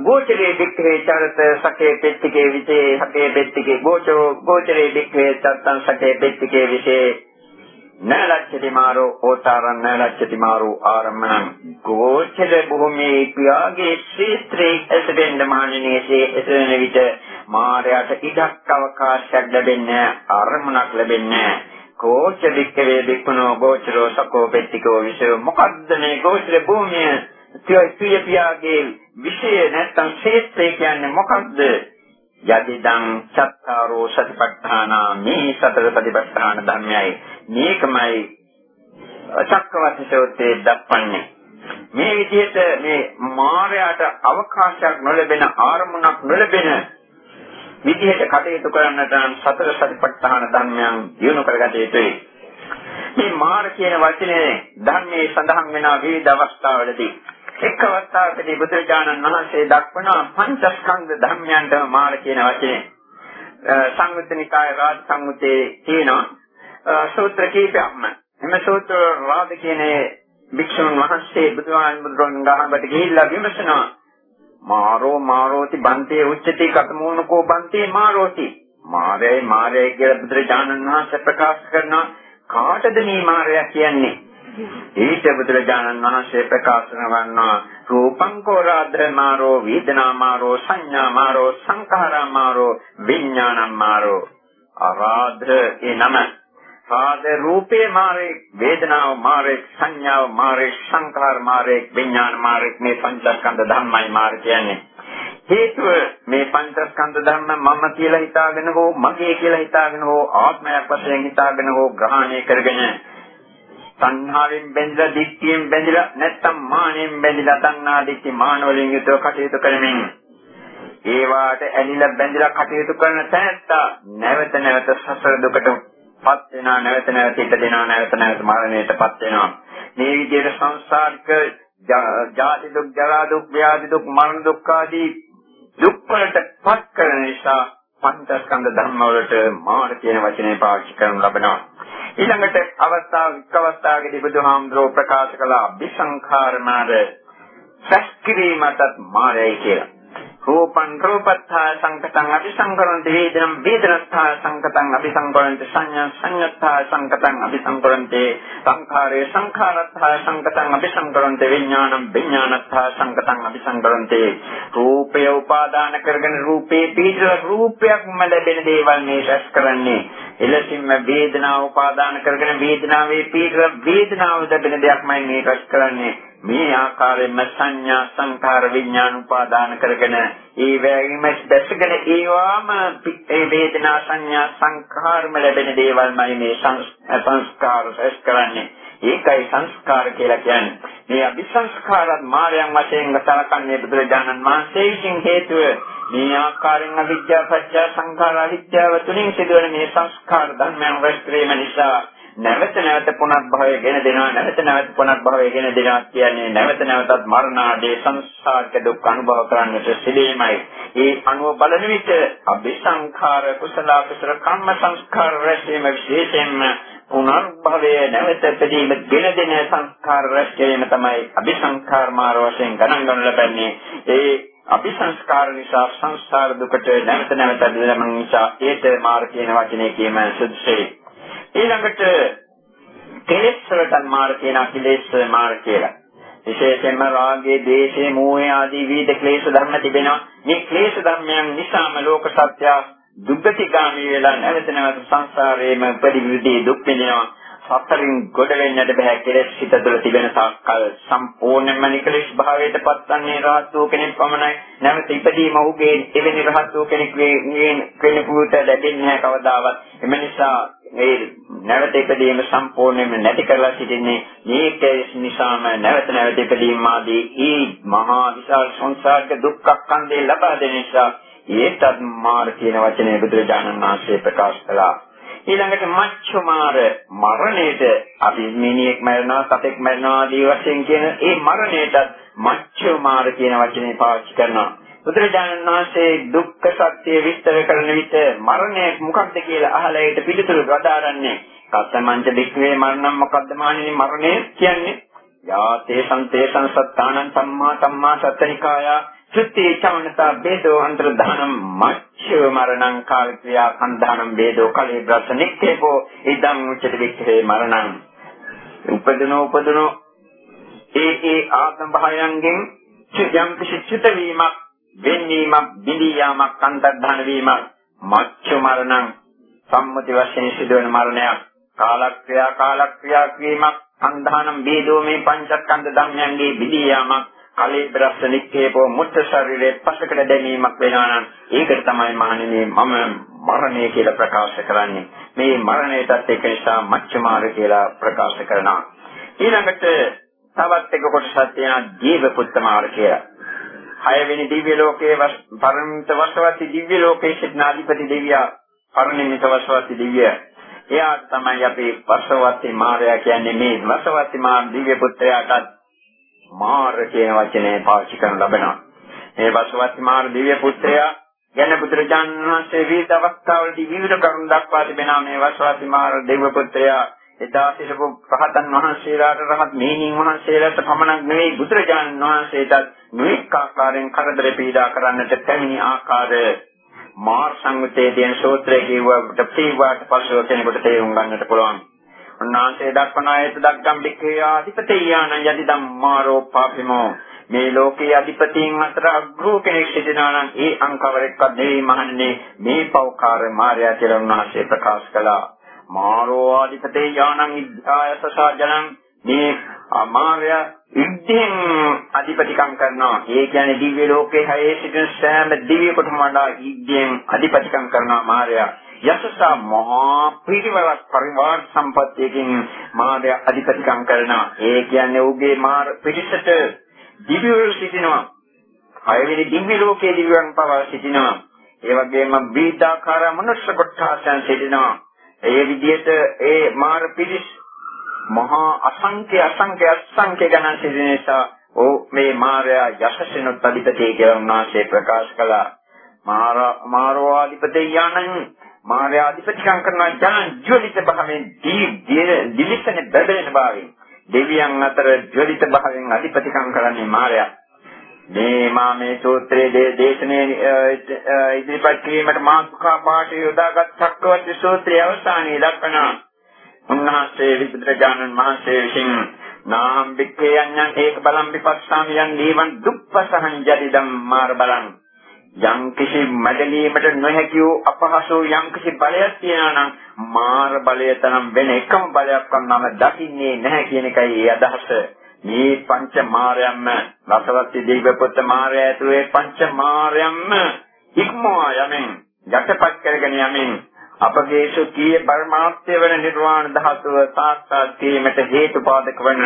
ගෝචරේ වික්‍රේ චරත සකේ පෙත්තිකේ විසේ සකේ පෙත්තිකේ ගෝචෝ ගෝචරේ වික්‍රේ චත්තං සකේ පෙත්තිකේ විසේ නලච්ඡති මාරෝ ඕතාරං නලච්ඡති මාරෝ ආරම්මණං ගෝචර භූමියේ පියාගේ ශීත්‍රේ ඇසෙන්න මානිනේසේ එසෙන විට මාරයට ඉඩක් අවකාශයක් ලැබෙන්නේ අරමුණක් ලැබෙන්නේ කෝච වික්කවේ වික්කුණෝ ගෝචරෝ සකෝ පෙට්ටිකෝ විෂය මොකද්ද මේ ගෝචර භූමිය? සිය පියාගේ විෂය නැත්තම් ශේත්‍රය කියන්නේ මොකද්ද යදිදං චත්තාරෝ සතිපට්ඨානා. මේ සතර සතිපට්ඨාන ධර්මයයි. මේකමයි චක්කවර්ති දක්වන්නේ. මේ විදිහට මේ මායයට අවකාශයක් නොලැබෙන ආරමුණක් නොලැබෙන විදිහට කටයුතු කරන්නට සතර සතිපට්ඨාන ධර්මයන් දිනු කරගත යුතුයි. මේ මාර කියන වචනේ ධර්මයේ සඳහන් වෙන විවිධ අවස්ථාවලදී එක් අවස්ථාවකදී බුදුරජාණන් වහන්සේ දක්වන පංචස්කන්ධ ධර්මයන්ට මාර කියන වචනේ. සංයුත්ත නිකාය රාජ සංයුත්තේ තියෙනවා. සූත්‍ර කීපයක්ම. එම සූත්‍ර රාජ කියන භික්ෂුන් වහන්සේ බුදුහාන් බුදුරන් ගහකට ගිහිල්ලා විමසනවා. මාරෝ මාරෝති බන්තේ උච්චති කතමෝනකෝ බන්තේ මාරෝති. මාරේ මාරේ කියලා බුදුරජාණන් වහන්සේ ප්‍රකාශ කරනවා. කාටද මේ මාරයා කියන්නේ? ඊට බුදුරජාණන් වහන්සේ ප්‍රකාශ කරනවා රූපං කෝරාධමාරෝ වේදනාමාරෝ සංඥාමාරෝ සංඛාරාමාරෝ විඥානමාරෝ ආරාධ ඒ නම ආද රූපේ මාරේ වේදනාව මාරේ සංඥාව මාරේ සංඛාර මාරේ විඥාන මාරේ මේ පංචස්කන්ධ ධර්මයි මාර කියන්නේ. හේතුව මේ පංචස්කන්ධ ධර්ම මම කියලා හිතාගෙන හෝ මගේ කියලා හිතාගෙන හෝ ආත්මයක් වශයෙන් හිතාගෙන හෝ ග්‍රහණය කරගෙන සංහාවෙන් බැඳලා දික්තියෙන් බැඳලා නැත්තම් මානෙන් බැඳලා තණ්හා දික්ති මාන වලින් යුතුව කටයුතු කරමින්. ඒවාට ඇලිලා බැඳලා කටයුතු කරන තැනත්තා නැවත නැවත සසර දුකට පත් වෙනවා නැවත නැවත ඉපදෙනවා නැවත නැවත මරණයටපත් වෙනවා. මේ විදිහට සංසාරික ජාති දුක් ජරා දුක් ව්‍යාධි දුක් මරණ දුක් ආදී දුක් වලට පත් කරන නිසා පංචස්කන්ධ ධර්ම වලට මාන කියන වචනේ පාවිච්චි කරනු ලබනවා. ඊළඟට අවස්ථාව එක් අවස්ථාවකදී බුදුහාමුදුරෝ ප්‍රකාශ කළ අபிසංඛාර මාර්ග සැස්කිරීමටත් මායයි කියලා. රූපං රූපත්ථා සංකතං අபிසංකරන්ති වේදනම් වේදනත්ථා සංකතං අபிසංකරන්ති සංඥා සංඥත්ථා සංකතං අபிසංකරන්ති සංඛාරේ සංඛාරත්ථා සංකතං අபிසංකරන්ති විඥානම් විඥානත්ථා සංකතං අபிසංකරන්ති රූපය උපාදාන කරගෙන රූපේ පීඩ රූපයක්ම ලැබෙන දේවල් මේ රැස් කරන්නේ. එලෙසින්ම වේදනාව උපාදාන කරගෙන වේදනාවේ පීඩ වේදනාව ලැබෙන දෙයක්මයි මේ රැස් කරන්නේ. මේ ආකාරයෙන්ම සංඥා සංකාර විඥාන උපාදාන කරගෙන ඒ වගේම දැසගෙන ඒවාම ඒ වේදනා සංඥා සංකාරම ලැබෙන දේවල්මයි මේ සංස්කාර රැස් කරන්නේ. ඒකයි සංස්කාර කියලා කියන්නේ. මේ අபிසංස්කාරත් මායයන් වශයෙන් සලකන්නේ බුදුරජාණන් වහන්සේ විසින් හේතුව මේ ආකාරයෙන් අවිද්‍යාව පත්‍ය සංඛාර අවිද්‍යාව තුලින් සිදුවන මේ සංස්කාර ධර්මයන් රැස් කිරීම නිසා නැවත නැවත පුනත් භවය ගෙන දෙනවා නැවත නැවත පුනත් භවය ගෙන දෙනවා කියන්නේ නැවත නැවතත් මරණාදී සංසාරක දුක් අනුභව කරන්නට සිටීමයි. ඒ අනුව බලන විට අபிසංඛාර කුසල අකුසල කම්ම සංස්කාර රැස්වීම විශේෂයෙන්ම පුනර්භවය නැවත පැදීම ගෙන දෙන සංස්කාර රැස්වීම තමයි අபிසංඛාර මාර වශයෙන් ගණන් ගනු ලබන්නේ. ඒ අபிසංස්කාර නිසා සංසාර දුකට නැවත නැවත දිලමන නිසා ඒත මාර්ග කියන වචනේ කියම සුදුසුයි. ඊළඟට කෙලෙස් වලට මාර්ග කියනවා කෙලෙස් මාර්ග කියලා. විශේෂයෙන්ම රාගයේ, ද්වේෂයේ, මෝහයේ ආදී විවිධ ක්ලේශ ධර්ම තිබෙනවා. මේ ක්ලේශ ධර්මයන් නිසාම ලෝක සත්‍ය දුක්ගතිගාමී වෙලා නැවත නැවත සංසාරයේම පරිවිදී දුක් විඳිනවා. සතරින් ගොඩ වෙන්නට බෑ කෙලෙස් හිත තුළ තිබෙන තාක්කල් සම්පූර්ණයෙන්ම නිකලෙස් භාවයට පත්වන්නේ රහත් වූ කෙනෙක් පමණයි නැවත ඉපදීම ඔහුගේ එවැනි රහත් වූ කෙනෙක් කෙනෙකුට ලැබෙන්නේ නැහැ කවදාවත් එම නිසා මේ නැවත ඉපදීම සම්පූර්ණයෙන්ම නැති කරලා සිටින්නේ මේ කෙලෙස් නිසාම නැවත නැවත ඉපදීම ආදී ඊ මහා විශාල සංසාරික දුක්ඛ කන්දේ ලබා දෙන නිසා ඒතත් මාර කියන වචනේ බුදුරජාණන් වහන්සේ ප්‍රකාශ කළා ඊළඟට මච්චුමාර මරණයට අපි මිනිහෙක් මරනවා සතෙක් මරනවා ආදී වශයෙන් කියන ඒ මරණයටත් මච්චුමාර කියන වචනේ පාවිච්චි කරනවා. බුදුරජාණන් වහන්සේ දුක්ඛ සත්‍ය විස්තර කරන විට මරණය මොකක්ද කියලා අහලා ඒකට පිළිතුරු ගදාරන්නේ. කත්තමංච වික්‍රේ මරණම් මොකද්ද මානේ මරණය කියන්නේ? යා තේසං තේසං සත්තානං සම්මා සම්මා සත්තනිකායා සුත්ති චවනතා බේදෝ අන්තරදානම් මච්ච මරණං කාල ක්‍රියා කන්දානම් බේදෝ කලේ බ්‍රස නික්කේපෝ ඉදං උච්චති වික්ඛේ මරණං උපදනෝ උපදනෝ ඒ ඒ ආත්ම භායයන්ගෙන් යම් කිසි චිත වීමක් වෙන්වීමක් බිඳී යාමක් අන්තර්ධාන වීමක් මච්ච මරණං සම්මුති වශයෙන් සිදුවන මරණයක් කාලක්‍රියා කාලක්‍රියා වීමක් අන්ධානම් බේදෝ මේ පංචස්කන්ධ ධර්මයන්ගේ බිඳී යාමක් කලේ බ්‍රස්ස නික්කේපෝ මුත්‍ර ශරීරයේ පසකට දැමීමක් වෙනවා නම් ඒකට තමයි මහණෙනි මම මරණය කියලා ප්‍රකාශ කරන්නේ. මේ මරණයටත් ඒක නිසා මච්චමාර කියලා ප්‍රකාශ කරනවා. ඊළඟට තවත් එක කොටසක් තියෙනවා ජීව පුත්තමාර කියලා. හයවෙනි දිව්‍ය ලෝකයේ පරමිත වසවති දිව්‍ය ලෝකයේ සිටින අධිපති දෙවියා පරිණිමිත වසවති දිව්‍ය. එයා තමයි අපි වසවති මාරයා කියන්නේ. මේ වසවති මාර දිව්‍ය පුත්‍රයාටත් මාර කියන වචනේ පාවිච්චි කරන ලබනවා. මේ වසවත්ති මාර දිව්‍ය පුත්‍රයා ගැන බුදුරජාණන් වහන්සේ විවිධ අවස්ථාවලදී විවිධ කරුණු දක්වා තිබෙනවා. මේ වසවත්ති මාර දිව්‍ය පුත්‍රයා එදා සිටපු රහතන් වහන්සේලාට රහත් මේනින් වහන්සේලාට පමණක් නෙවෙයි බුදුරජාණන් වහන්සේටත් නොඑක ආකාරයෙන් කරදර පීඩා කරන්නට පැමිණි ආකාරය. මාර් සංගතයේ තියෙන සූත්‍රයේ කියවට ප්‍රතිවාට පසුව කෙනෙකුට තේරුම් ගන්නට පුළුවන්. උන්වහන්සේ දක්වන ආයත දක්ගම් බික්ඛේ අධිපතේයාන යදි ධම්මාරෝ පාපිමෝ මේ ලෝකයේ අධිපතීන් අතර අග්‍රෝ කෙනෙක් සිටිනවා නම් ඒ අංකවරෙක්වත් නෙවෙයි මහන්නේ මේ පෞකාර මාර්යා කියලා උන්වහන්සේ ප්‍රකාශ කළා. මාරෝ අධිපතේ යානං ඉද්ධායසසජනං මේ අමාර්ය ඉද්ධෙන් අධිපතිකම් කරනවා ඒ කියන්නේ දිව්‍ය ලෝකයේ හැයේ සිටින සෑම දිව්‍යකටම වඩා ඉද්ධෙන් අධිපතිකම් කරනවා මාර්යා යසසා මහා පිරිවරක් පරිවාර සම්පත්තියකින් මාර්ය අධිපතිකම් කරනවා. ඒ කියන්නේ ඌගේ මාර පිරිසට දිව්‍යවල සිටිනවා. හයවෙනි දිව්‍ය ලෝකයේ දිව්‍යයන් පවා සිටිනවා. ඒ වගේම විවිධාකාර මනුෂ්‍ය කොටසයන් සිටිනවා. ඒ විදිහට ඒ මාර පිරිස් මහා අසංඛ්‍ය අසංඛ්‍ය අසංඛ්‍ය ගණන් සිටින නිසා ඕ මේ මාර්යා යසසිනුත් අධිපති කියලා උන්වහන්සේ ප්‍රකාශ කළා. මාර මාරවාධිපති යනන් මාර්යා අධිපතිකම් කරන ජන ජීවිත භාවයෙන් දී දිලිසෙන බැදෙන භාවයෙන් දෙවියන් අතර ජීවිත භාවයෙන් අධිපතිකම් කරන්නේ මාර්යා. මේ මා මේ සූත්‍රයේ දේශනේ ඉදිරිපත් කිරීමට මාතෘකා පාඨය යොදාගත් චක්කවර්ති සූත්‍රයේ අවසානයේ දක්වන උන්වහන්සේ විදුරජානන් වහන්සේ විසින් නාම් වික්ඛේ යඤ්ඤං ඒක බලම් විපස්සාම යන් දීවන් දුප්පසහං ජරිදම් මාර බලං යම් කිසි මැදලීමට නොහැකි වූ අපහසු යම් කිසි බලයක් තියෙනවා නම් මාර බලය තරම් වෙන එකම බලයක් වන්නම දකින්නේ නැහැ කියන එකයි ඒ අදහස. මේ පංච මාරයන්ම රසවත්ති දීපපොත්ත මාරය ඇතුලේ පංච මාරයන්ම ඉක්මවා යමින් යටපත් කරගෙන යමින් අපගේ සුඛී පරමාර්ථය වන නිර්වාණ ධාතුව සාක්ෂාත් කිරීමට හේතුපාදක වන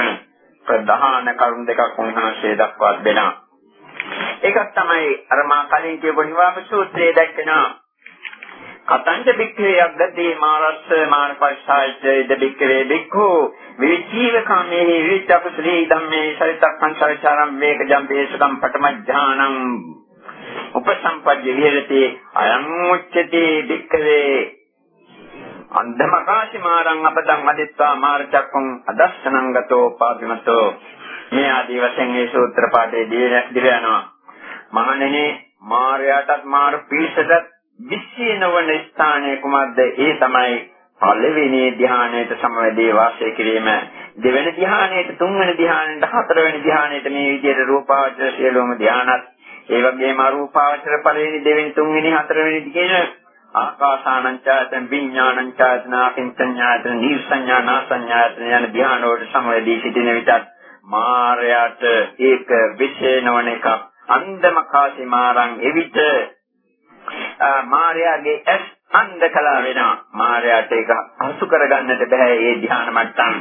ප්‍රධාන කරුණු දෙකක් උන්වහන්සේ දක්වා දෙනවා. ඒකක් තමයි අර මා කලින් කියපු නිවාම සූත්‍රයේ දැක්වෙනවා. කතංච බික්ඛවේ අග්ගදී මාරස්ස මාන පරිසායිච්ච ඉද බික්ඛවේ බික්ඛු විචීව කාමේ විචක්ෂලී ධම්මේ සරිතක්ඛං සරිචාරම් වේකජම් බේසකම් පටමඥානං උපසම්පජ්ජ විහෙරති අයං උච්චති බික්ඛවේ අන්ධමකාශි මාරං අපදං වදිත්වා මාර්චක්කං අදස්සනං ගතෝ පාපිමතෝ මේ ආදී වශයෙන් මේ සූත්‍ර පාඨයේ දිව යනවා මහණෙනි මාර්යාටත් මාර පිළිසටත් විශ්ේ නොවන ස්ථානය කුමක්ද? ඒ තමයි පළවෙනි ධ්‍යානයට සමවැදී වාසය කිරීම. දෙවෙනි ධ්‍යානයට, තුන්වෙනි ධ්‍යානයට, හතරවෙනි ධ්‍යානයට මේ විදිහට රූපාවචර සියලුම ධ්‍යානත් ඒ වගේම අරූපාවචර පළවෙනි, දෙවෙනි, තුන්වෙනි, හතරවෙනි කියන ආකාසානං ඡායතන විඥානං ඡායතන අකින්චඤ්ඤායතන නිස්සඤ්ඤානා සංඥායතන යන ධ්‍යාන වලට සමවැදී සිටින විටත් මායයට ඒක විශේෂ නොවන එකක් අන්දම කාසි මාරං එවිට මාර්යාගේ ඇස් අන්ධ කළා වෙනවා. මාර්යාට ඒක අසු කරගන්නට බෑ මේ ධ්‍යාන මට්ටම්.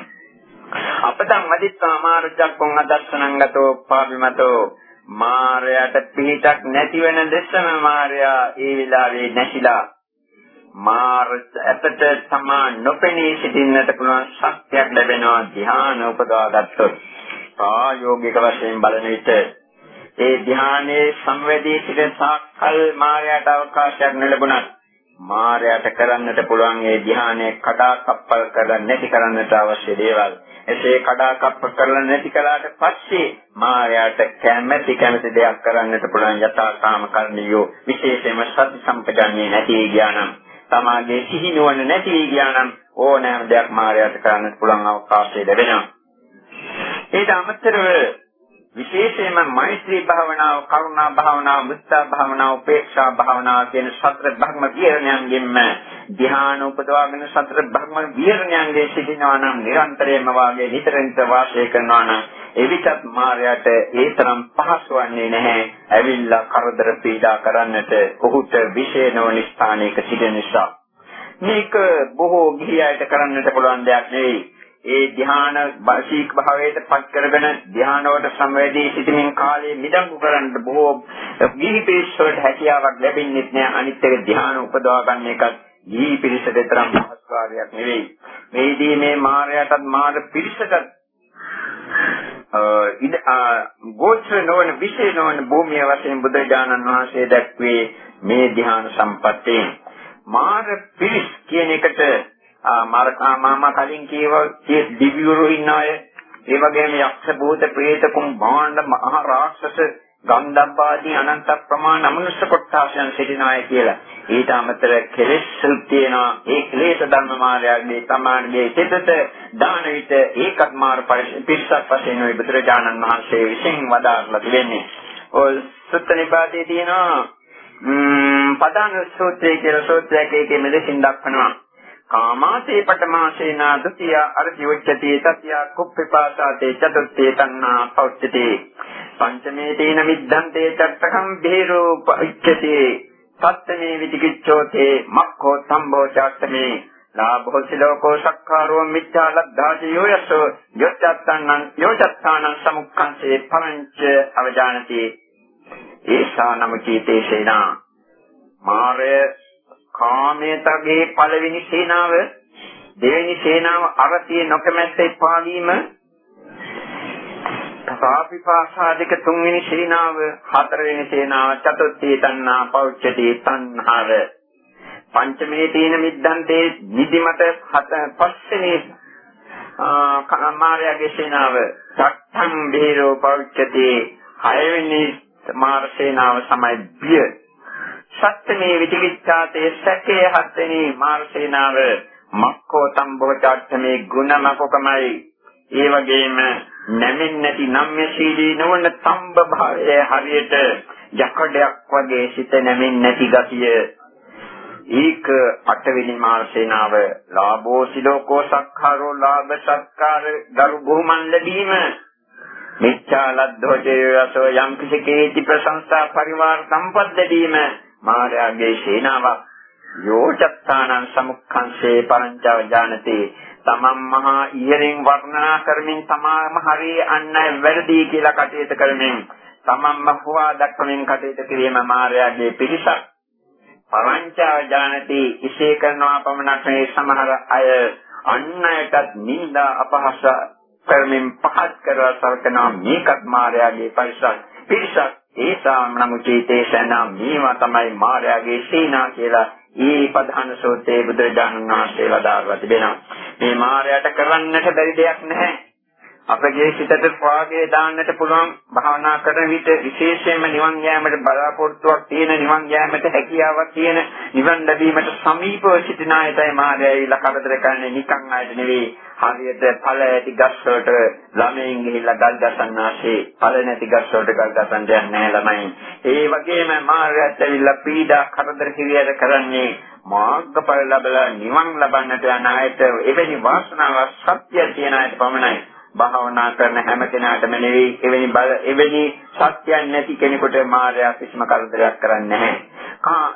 අපතං වදිත්වා මාර්ජක්කොං අදස්සනං ගතෝ පාපිමතෝ මාර්යාට පිහිටක් නැති වෙන දෙස්සම මාර්යා ඒ විලාවේ නැසිලා මාර ඇතට තමා නොපෙනී සිටින්නට පුළුවන් ශක්තියක් ලැබෙනවා ධ්‍යාන උපදවා ගත්තොත් ප්‍රායෝගික වශයෙන් බලන විට ඒ ධානයේ සංවේදී සිට සාකල් මායයට අවකාශයක් නොලැබුණත් මායයට කරන්නට පුළුවන් ඒ ධානයේ කඩාකප්පල් කරලා නැති කරන්නට අවශ්‍ය දේවල්. එසේ කඩාකප්ප කරලා නැති කළාට පස්සේ මායයට කැමැති කැමැති දෙයක් කරන්නට පුළුවන් යථාකාම කර්ණියෝ විශේෂයෙන්ම සති සම්පජාන්නේ නැති ඥානම් තමාගේ සිහි නුවණ නැති ඥානම් ඕනෑම දෙයක් මායයට කරන්නට පුළුවන් අවකාශය ලැබෙනවා. ඊට අමතරව විශේෂයෙන්ම මෛත්‍රී භාවනාව, කරුණා භාවනාව, මුත්තා භාවනාව, උපේක්ෂා භාවනාව කියන සතර භක්ම විහරණයන්ගෙන්ම ධ්‍යාන උපදවාගෙන සතර භක්ම විහරණයන්ගේ සිටිනවා නම් නිරන්තරයෙන්ම වාගේ නිතර නිතර වාසය කරනවා නම් එවිටත් මායයට ඒ තරම් පහසු වන්නේ නැහැ. ඇවිල්ලා කරදර පීඩා කරන්නට ඔහුට විශේෂ නොවන ස්ථානයක සිටින නිසා. මේක බොහෝ ගිහියයට කරන්නට පුළුවන් දෙයක් නෙවෙයි. ඒ ධ්‍යාන වාසීක භාවයට පත් කරගෙන ධ්‍යානවට සම්වැදී සිටීමෙන් කාලේ මිදඟු කරන්න බොහෝ ගිහි පිරිස් වලට හැකියාවක් ලැබෙන්නේ නැහැ අනිත් එක ධ්‍යාන උපදවා ගන්න එකත් ගිහි පිරිසට තරම් පහසු කාර්යයක් නෙවෙයි. මේදී මේ මායයටත් මාර පිරිසට ඉද ගෝචර නොවන විශේෂ නොවන භූමිය වශයෙන් බුදුරජාණන් වහන්සේ දැක්වේ මේ ධ්‍යාන සම්පත්තේ මාර පිරිස් කියන එකට මාම කලින් කියව දිව්‍යවරු ඉන්න අය ඒ වගේම යක්ෂ භූත ප්‍රේත කුම් භාණ්ඩ මහ රාක්ෂස ගන්ධබ්බාදී අනන්ත ප්‍රමාණ අමනුෂ්‍ය කොටසයන් සිටින අය කියලා. ඊට අමතර කෙලෙස් තියෙනවා. ඒ ක්ලේශ ධර්ම මායාවේ තමාගේ චිතත දාන විට ඒකත් මාර පිස්සක් වශයෙන් ওই බුදුරජාණන් වහන්සේ විසින් වදාarලා තිබෙන්නේ. ඔය සුත්ත නිපාතේ තියෙනවා පදාන සූත්‍රය කියලා සූත්‍රයක ඒකේ මෙලෙසින් දක්වනවා. කාමාසේ පඨමාසේනා ဒ ුතිය අර්ථි උච්චති තත්‍ය කුප්පපාසාතේ චතුර්ථේ තණ්හා පෞච්චති පංචමේ තේන විද්ධන්තේ චත්තකම් බේරෝ පච්චති සත්තමේ විචිකිච්ඡෝතේ මක්ඛෝ සම්භෝචාත්තමේ ලාභෝ සිලෝකෝ සක්කාරෝ මිච්ඡා ලද්ධාචයෝ යසෝ යොච්චත්තන්නං යොච්චත්තානං සමුක්ඛංසේ පරංච අවජානති. ඒසා නම කීතේසේනා මාරය කාමයටගේ පළවෙනි සේනාව දෙවෙනි සේනාව අරතිය නොකමැත්ත එපා වීම සාපිපාසාදික තුන්වෙනි සේනාව හතරවෙනි සේනාව චතුර්ථී තණ්හා පෞච්චති තණ්හාර පංචමේ තීන මිද්දන්තේ නිදිමත හත පස්වෙනි මාර්යාගේ සේනාව සත්තං බේරෝ පෞච්චති හයවෙනි මාර සේනාව සමයි බිය. සත්‍යමේ විචිකිච්ඡාතේ සැකේ හත්වෙනි මාර සේනාව මක්කෝ සම්බෝධාර්ථමේ ගුණමකොකමයි. ඒ වගේම නැමෙන්නේ නැති නම්‍යශීලී නොවන තම්බ භාවය හරියට යකඩයක් වගේ සිත නැමෙන්නේ නැති ගතිය. ඒක අටවෙනි මාර්සේනාව ලාභෝ සිලෝකෝ සක්ඛාරෝ ලාභ සත්කාර දරු බොහොමන් ලැබීම. මිච්ඡා ලද්දෝචේ රසෝ යම් කිසි කේති ප්‍රශංසා පරිවාර සම්පත් ලැබීම. මායාගේ සේනාවක් යෝචත්තානං සමුක්ඛංසේ පරංචව ඥානති තමන් මහා ඉහළින් වර්ණනා කරමින් තමාම හරි අන්නයි වැරදි කියලා කටයුතු කරමින් තමන්ම හොවා දක්වමින් කටයුතු කිරීම මායාගේ පිරිසක්. පරංචව ඥානති ඉසේ කරනවා පමණක් නෙවෙයි සමහර අය අන්නයටත් නිന്ദා අපහාස කරමින් පහත් කරලා සලකනවා. මේකත් මායාගේ පරිසක් පිරිසක්. ඒසාම නමුචීතේ සනම් මේවා තමයි මායාවේ සීනා කියලා ඊ ප්‍රධාන සෝතේ බුදුරජාණන් වහන්සේ වදාළා තිබෙනවා. මේ මායාවට කරන්නට බැරි දෙයක් නැහැ. අපගේ සිතට ස්වාගය දාන්නට පුළුවන් භාවනා කරන විට විශේෂයෙන්ම නිවන් යාමට බලාපොරොත්තුවක් තියෙන නිවන් යාමට හැකියාවක් තියෙන නිවන් ලැබීමට සමීපව සිටින අයටයි මායයයිලා කරදර කරන්නේ නිකන් අයට නෙවෙයි හරියට ඵල ඇති ගස් වලට ළමයින් ගිහිල්ලා ගල් ගසන්නාසේ ඵල නැති ගස් වලට ගල් ගසන්න යන්නේ නැහැ ළමයි ඒ වගේම මායයත් ඇවිල්ලා පීඩා කරදර කිරියද කරන්නේ මාර්ගඵල ලැබලා නිවන් ලබන්නට යන අයට එවැනි වාසනාවක් සත්‍ය තියෙන අයට පමණයි භාවනා කරන හැම කෙනාටම නෙවෙයි එවැනි බල එවැනි සත්‍යයක් නැති කෙනෙකුට මායя කිසිම කරදරයක් කරන්නේ නැහැ. ඒ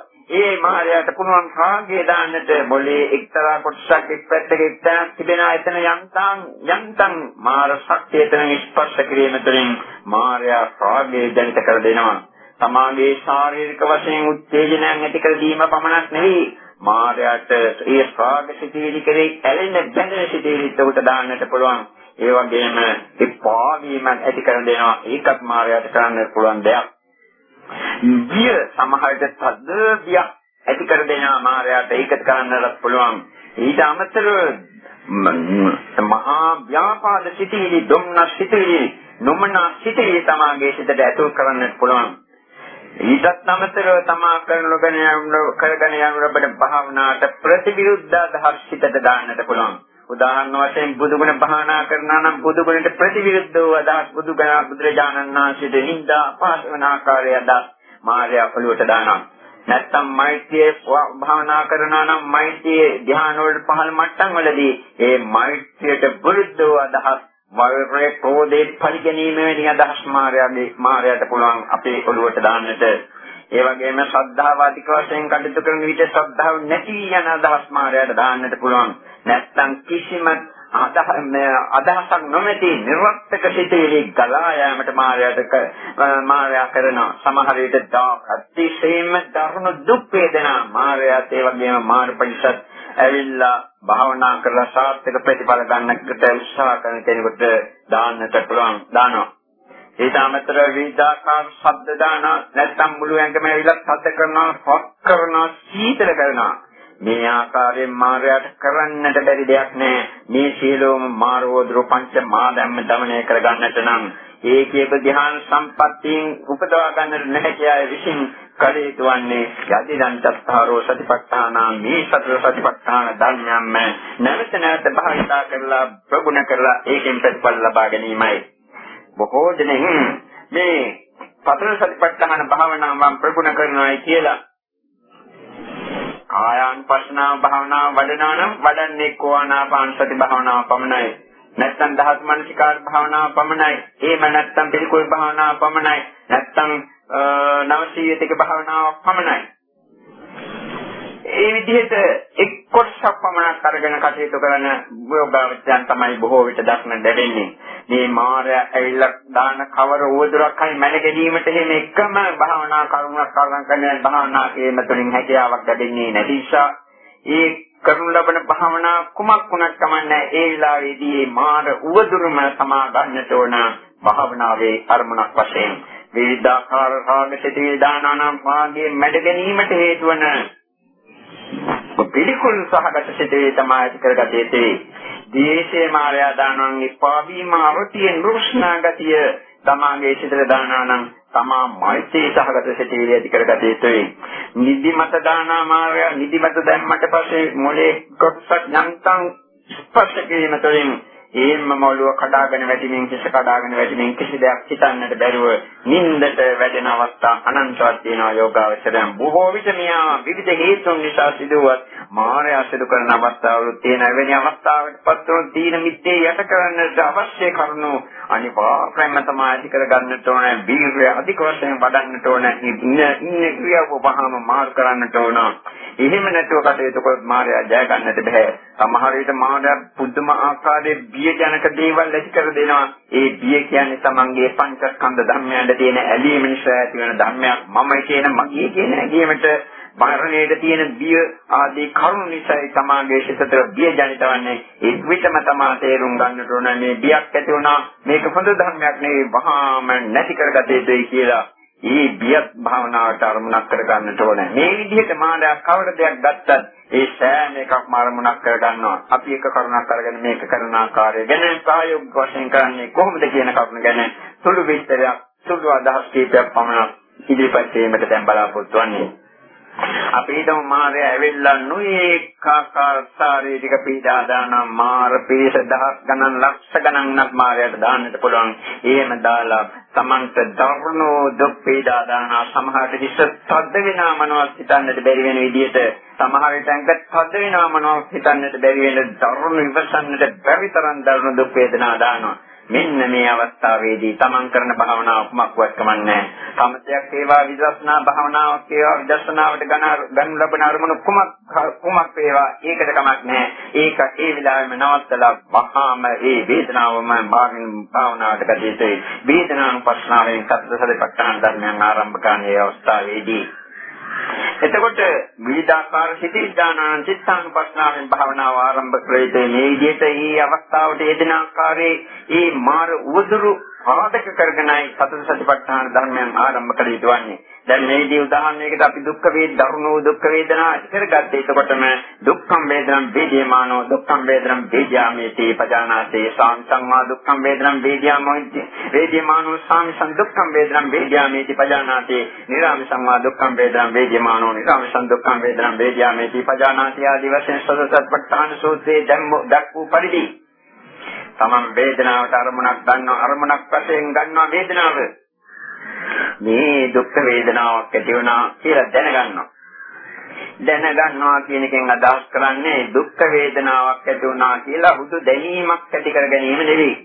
මායයට පුළුවන් රාගය දාන්නට මොලේ එක්තරා කොටසක් එක් පැත්තක එක්තැනක් තිබෙනා එතන යන්තම් යන්තම් මාර ශක්තිය එතන ස්පර්ශ කිරීම තුළින් මායя රාගය ජනිත කර දෙනවා. තමාගේ ශාරීරික වශයෙන් උත්තේජනයක් ඇති කර දීම පමණක් නෙවෙයි මායයට ඒ රාග සිතිවිලි කෙරෙහි ඇලෙන බැඳෙන සිතිවිලි උට දාන්නට පුළුවන්. ඒ වගේම එපා වීමක් ඇති කර දෙනවා. ඒකත් මායයට කරන්න පුළුවන් දෙයක්. බිය සමහරට තද බියක් ඇති කර දෙනවා මායයට ඒකත් කරන්නත් පුළුවන්. ඊට අමතරව මහා ව්‍යාපාද සිටිවිලි, දුම්නස් සිටිවිලි, නොමනා සිටිවිලි තමාගේ සිතට ඇතුල් කරන්නත් පුළුවන්. ඊටත් අමතරව තමා කරනගෙන යන කරගෙන යන ලබන භාවනාවට ප්‍රතිවිරුද්ධ අදහස් සිතට දාන්නට පුළුවන්. උදාහරණ වශයෙන් බුදුගුණ භාවනා කරනවා නම් බුදුගුණට ප්‍රතිවිරුද්ධව අදහස් බුදුගණ බුදුරජාණන් වහන්සේට නිന്ദා පාසවන ආකාරය අදහස් මාර්යා ඔළුවට දානවා. නැත්තම් මෛත්‍රිය භාවනා කරනවා නම් මෛත්‍රිය ධ්‍යාන වලට පහළ මට්ටම් වලදී ඒ මෛත්‍රියට විරුද්ධව අදහස් වෛරය ක්‍රෝධේ පරිගැනීම වැනි අදහස් මාර්යාගේ මාර්යාට පුළුවන් අපේ ඔළුවට දාන්නට ඒ වගේම ශ්‍රද්ධාව අධික වශයෙන් කටයුතු කරන විට ශ්‍රද්ධාව නැති යන අදහස් මාර්යාට දාන්නට පුළුවන්. නැත්තම් කිසිම අදහසක් නොමැති නිර්වර්තක සිටේලි ගලා යාමට මායයට මායя කරනවා. සමහර විට අතිශයින්ම දරුණු දුක් වේදනා මායයට ඒ වගේම මාන පරිසත් ඇවිල්ලා භාවනා කරලා සාර්ථක ප්‍රතිඵල ගන්නකට උත්සාහ කරන කෙනෙකුට දාන්නට පුළුවන් දානවා. ඊට අමතරව විවිධාකාර ශබ්ද දාන නැත්නම් මුළු ඇඟම ඇවිල්ලා ශබ්ද කරනවා හොත් කරනවා සීතල කරනවා. මේ ආකාරයෙන් මායයට කරන්නට බැරි දෙයක් නෑ. මේ සීලෝම මාරෝ දුරුපංච මා ධම්ම දමණය කරගන්නට නම් ඒකේක ධ්‍යාන සම්පත්තියෙන් උපදවා ගන්නට නැහැ කියාය විසින් කලේතු වන්නේ යදි දන්තස්තරෝ සතිපට්ඨානා මේ සතර සතිපට්ඨාන ධර්මයන්ම නැවත නැවත භාවිතා කරලා ප්‍රගුණ කරලා ඒකෙන් ප්‍රතිඵල ලබා ගැනීමයි. බොහෝ දෙනෙක් මේ සතර සතිපට්ඨාන භාවනාවන් ප්‍රගුණ කරනවායි කියලා කායානුපස්සනාව භාවනාව වඩනවා නම් වඩන්නේ කෝආනාපාන සති භාවනාව පමණයි. නැත්තම් දහස් මනසිකාර භාවනාව පමණයි. එහෙම නැත්තම් පිළිකුල් භාවනාව පමණයි. නැත්තම් නවසීයතික භාවනාව පමණයි. ඒ විදිහට එක් කොටසක් පමණක් අරගෙන කටයුතු කරන යෝගාවචයන් තමයි බොහෝ විට දක්න ලැබෙන්නේ. මේ මාය ඇවිල්ලා දාන කවර උවදුරක් හරි මැන ගැනීමට එහෙම එකම භාවනා කරුණක් කරන් කරන භාවනා කීම තුළින් හැකියාවක් ලැබෙන්නේ නැති නිසා ඒ කරනු ලබන භාවනා කුමක් වුණත් කමන්නේ ඒ වෙලාවේදී මාර උවදුරුම සමා ගන්නට ඕන භාවනාවේ අරමුණක් වශයෙන් විවිධාකාර රාග සිතේ දානානම් මාගේ මැඩ ගැනීමට හේතු වන පිළිකුල් සහගත සිතේ තමයි ඇති කරගත යුත්තේ. දේශේ මාර්යා දානන්ගේ පාවීම අරතිය නුරුස්නා ගතිය තමාගේ සිතට දානානම් තමා මෛත්‍රී සහගත සිතේ ඇති කරගත යුතුයි. නිදිමත දානා මාර්යා නිදිමත දැම්මට පස්සේ මොලේ කොටසක් යන්තම් ස්පර්ශ කිරීම තුළින් ඒම්ම ඔළුව කඩාගෙන වැටෙමින් කිස කඩාගෙන වැටෙමින් කිසි දෙයක් හිතන්නට බැරුව නින්දට වැටෙන අවස්ථා අනන්තවත් තියෙනවා යෝගාවචරයන්. බොහෝ විට මෙයා විවිධ හේතුන් නිසා සිදුවත් මාය අසුරු කරන අවස්ථාවලු තියෙන එවැනි අවස්ථාවකටපත් වන තීන මිත්‍යේ යට කරන්නට අවශ්‍ය කරුණු අනිවාර්යයෙන්ම තමයි අධික කරගන්නට ඕන. වීර්ය අධික වශයෙන් වඩන්නට ඕන. ඉන්න ඉන්න ක්‍රියාව වහාම මාරු කරන්නට ඕන. එහෙම නැතුව කටයුතු කරොත් මාය ජය ගන්නට බෑ. සමහර විට මාය පුදුම ආකාරයේ බිය ජනක දේවල් ඇති කර දෙනවා. ඒ බිය කියන්නේ තමන්ගේ පංචස්කන්ධ ධර්මයන්ට තියෙන ඇලීම නිසා ඇතිවන ධර්මයක්. මම කියන මගේ කියන ඇගීමට මරණයට තියෙන බිය ආදී කරුණු නිසායි තමාගේ සිතට බිය ජනිත වන්නේ. ඒ විතම තමා තේරුම් ගන්නට ඕන මේ බියක් ඇති වුණා මේක හොඳ ධර්මයක් නෙවෙයි වහාම නැති කරගත යුතුයි කියලා. ඒ බියත් භාවනාවට අරමුණක් කරගන්නට ඕනේ. මේ විදිහට මානයක් කවර දෙයක් ගත්තත් ඒ සෑම එකක්ම අරමුණක් කරගන්නවා. අපි එක කරුණක් අරගෙන මේක කරන ආකාරය ගැන ප්‍රායෝගික වශයෙන් කරන්නේ කොහොමද කියන කරුණ ගැන සුළු විස්තරයක් සුළු අදහස් කීපයක් පමණ ඉදිරිපත් කිරීමට දැන් බලාපොරොත්තු වෙන්නේ. අපි හිතමු මාරය ඇවිල්ලා නොඒකාකාර ශාරීරික පීඩා දාන මාර පිරිස දහස් ගණන් ලක්ෂ ගණන්ක් මාරයට දාන්නට පුළුවන්. එහෙම දාලා Tamanta දරුණු දුක් පීඩා දාන සමහරට හිත තද්ද වෙනා මනෝස් හිතන්නට බැරි වෙන විදිහට සමහර විටක තද්ද වෙනා මනෝස් හිතන්නට බැරි වෙන දරුණු ඉවසන්නට බැරි තරම් දරුණු දුක් වේදනා දානවා. මෙන්න මේ අවස්ථාවේදී තමන් කරන භාවනාව කුමක්වත් කමන්නේ සමතයක් වේවා විදර්ශනා භාවනාවක් වේවා විදර්ශනාවට ගනු ලබන අරමුණු කුමක් කුමක් වේවා? ඒකට කමක් නැහැ. ඒක ඒ විලාවෙම නවත්තලා වහාම ඒ වේදනාවම භාගින් භාවනාවට ගතියතේ වේදනානුපස්සනාවෙන් සත්‍ය සතිපට්ඨාන ධර්මයන් ආරම්භ කරන ඒ අවස්ථාවේදී එතකොට විවිධාකාර සිටි ඥානං චිත්තානුපස්සනාවෙන් භාවනාව ආරම්භ කරේදී මේ විදිහට මේ අවස්ථාවට යෙදෙන ආකාරයේ මේ මාර උවදුරු පාදක කරගෙනයි සතර සතිපට්ඨාන ධර්මයන් ආරම්භ කළ යුතු වන්නේ. දැන් මේදී උදාහරණයකට අපි දුක්ඛ වේද දරුණු දුක්ඛ වේදනා ඉතරගත්තේ එතකොටම දුක්ඛම් වේදනම් වේදේමානෝ දුක්ඛම් වේදනම් වේද්‍යාමේති පජානාතේ සාංසංවා දුක්ඛම් වේදනම් වේද්‍යාමෝති වේද්‍යමානෝ සාංසං දුක්ඛම් වේදනම් වේද්‍යාමේති පජානාතේ නිරාමසංවා දුක්ඛම් වේදනම් වේද්‍යමානෝ නිරාමසං දුක්ඛම් වේදනම් වේද්‍යාමේති පජානාතේ ආදී වශයෙන් සදසත්පට්ඨාන සූත්‍රයේ දැම්ම දක්වූ පරිදි තමන් වේදනාවට අරමුණක් ගන්නවා අරමුණක් වශයෙන් ගන්නවා වේදනාව මේ දුක් වේදනාවක් ඇති වුණා කියලා දැනගන්නවා. දැනගන්නවා කියන එකෙන් අදහස් කරන්නේ දුක් වේදනාවක් ඇති වුණා කියලා හුදු දැනීමක් ඇති කර ගැනීම නෙවෙයි.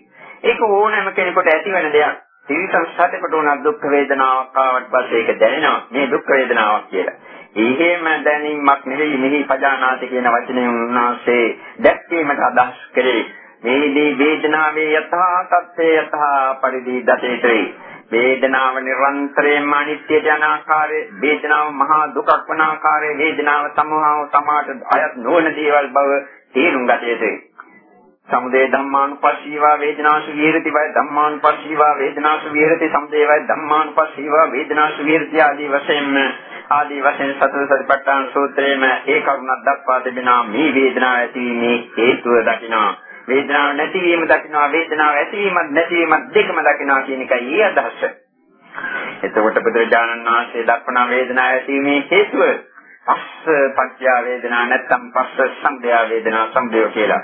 ඒක ඕනෑම කෙනෙකුට ඇතිවන දෙයක්. තිරිසන් සතෙකුට උනත් දුක් වේදනාවක් ආවට පස්සේ ඒක දැනෙනවා. මේ දුක් වේදනාවක් කියලා. එහෙම දැනීමක් නෙවෙයි මෙහි පජානාති කියන වචනයෙන් උන්වහන්සේ දැක්වීමට අදහස් කරේ. මේදී වේදනාවේ යථා තත්ත්වය යථා පරිදි දතේතේ වේදනාව නිරන්තරයෙන්ම අනිත්‍යයට යන ආකාරය වේදනාව මහා දුකක් වන ආකාරය වේදනාව සමහාව සමාට අයත් නොවන දේවල් බව තේරුම් ගත යුතුයි. සමුදය ධම්මානුපස්සීවා වේදනාසු විහෙරති වය ධම්මානුපස්සීවා වේදනාසු විහෙරති සමුදය වය ධම්මානුපස්සීවා වේදනාසු විහෙරති ආදී වශයෙන්ම ආදී වශයෙන් සතර සතිපට්ඨාන සූත්‍රයේම ඒ කරුණක් දක්වා තිබෙනා මේ වේදනාව ඇතිවීමේ හේතුව දකිනවා. වේදනාව නැතිවීම දකින්නවා වේදනාව ඇතිවීමත් නැතිවීමත් දෙකම දකින්නවා කියන එකයි ඒ අදහස. එතකොට බුදුරජාණන් වහන්සේ දක්වන වේදනාව ඇතිවීමේ හේතුව පස්ස පත්‍ය වේදනා නැත්නම් පස්ස සංදයා වේදනා සම්බයෝ කියලා.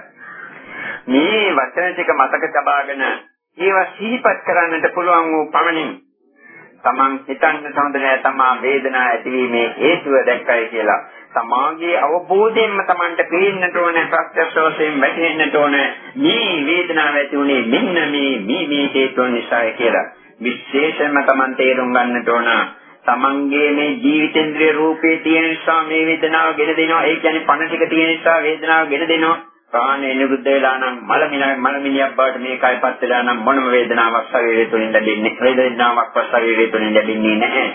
මේ වචන ටික මතක තබාගෙන ඒවා සිහිපත් කරන්නට පුළුවන් වූ පමණින් තමන් හිතන්න හොඳ නෑ තමා වේදනාව ඇතිවීමේ හේතුව දැක්කයි කියලා. සමාගයේ අවබෝධයෙන්ම Tamanට පේන්නට ඕනේ ප්‍රත්‍යක්ෂ වශයෙන් වැටහෙන්නට ඕනේ. මේ වේදනාව ඇති උනේ මෙන්න මේ මේ මේ හේතුන් නිසායි කියලා. විශේෂයෙන්ම Taman තේරුම් ගන්නට ඕන. තමන්ගේ මේ ජීවිතේන්ද්‍රිය රූපේ තියෙන නිසා මේ වේදනාව ගෙන දෙනවා. ඒ කියන්නේ පණ ටික තියෙන නිසා වේදනාව ගෙන දෙනවා. ප්‍රාණය නිරුද්ධ වෙලා නම් මල මිනිහ මල මිනිහක් බවට මේකයිපත් වෙලා නම් මොනම වේදනාවක් ශරීරය තුලින් ලැබෙන්නේ වේදනාවක් ශරීරය තුලින් ලැබෙන්නේ නැහැ.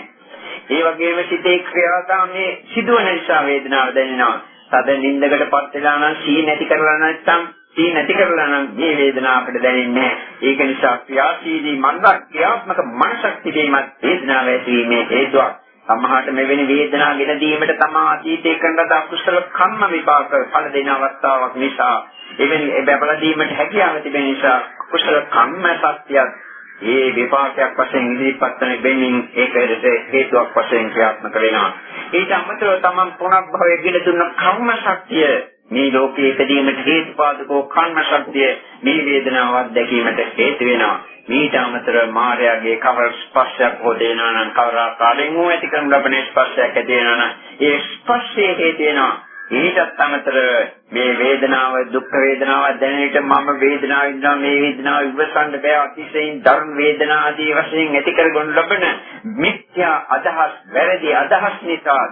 ඒ වගේම සිතේ ක්‍රියාදාමයේ සිදුවන නිසා වේදනාව දැනෙනවා. තද නිින්දකටපත් වෙලා නම් සී නැති කරලා නැත්නම් සී නැති කරලා නම් මේ වේදනාව අපිට දැනෙන්නේ ඒක නිසා ක්‍රියාශීලී මනසක් ක්‍රියාත්මක මනසක් තිබීමත් වේදනාව ඇතිවීමේ හේතුවක්. සමහරට මෙවැනි වේදනා ගෙන දීමට තමා අතීතේ කරන ලද අකුසල කම්ම විපාක ඵල දෙන අවස්ථාවක් නිසා එවැනි බබල දීමට හැකියාව තිබෙන නිසා කුසල කම්ම සත්‍යයක් ඒ විපාකයක් වශයෙන් ඉදිරිපත් වන බැවින් ඒකට හේතුවක් වශයෙන් ක්‍රියාත්මක වෙනවා. ඊට අමතරව තමන් පුනර්භවයේ ගෙන දුන්න කර්ම ශක්තිය මේ ලෝකයේ ඉදීමට හේතුපාදකෝ කර්ම ශක්තිය මේ වේදනාව අත්දැකීමට හේතු වෙනවා. මීට අමතරව මායාවේ කවර ස්පර්ශයක් හෝ දෙනවා නම් කවර ආකාරයෙන් හෝ ඇති කරන ලබන ස්පර්ශයක් ඇති වෙනවා නම් ඒ ස්පර්ශයේ හේතු වෙනවා. ඊටත් අමතරව මේ වේදනාව දුක් වේදනාව දැනෙන්නට මම වේදනාව ඉන්නවා මේ වේදනාව ඉවසන්න බෑ. අතිශයින් ධර්ම වේදනා ආදී වශයෙන් ඇති කරගොනු ලබන මිත්‍යා අදහස් වැරදි අදහස් නිසා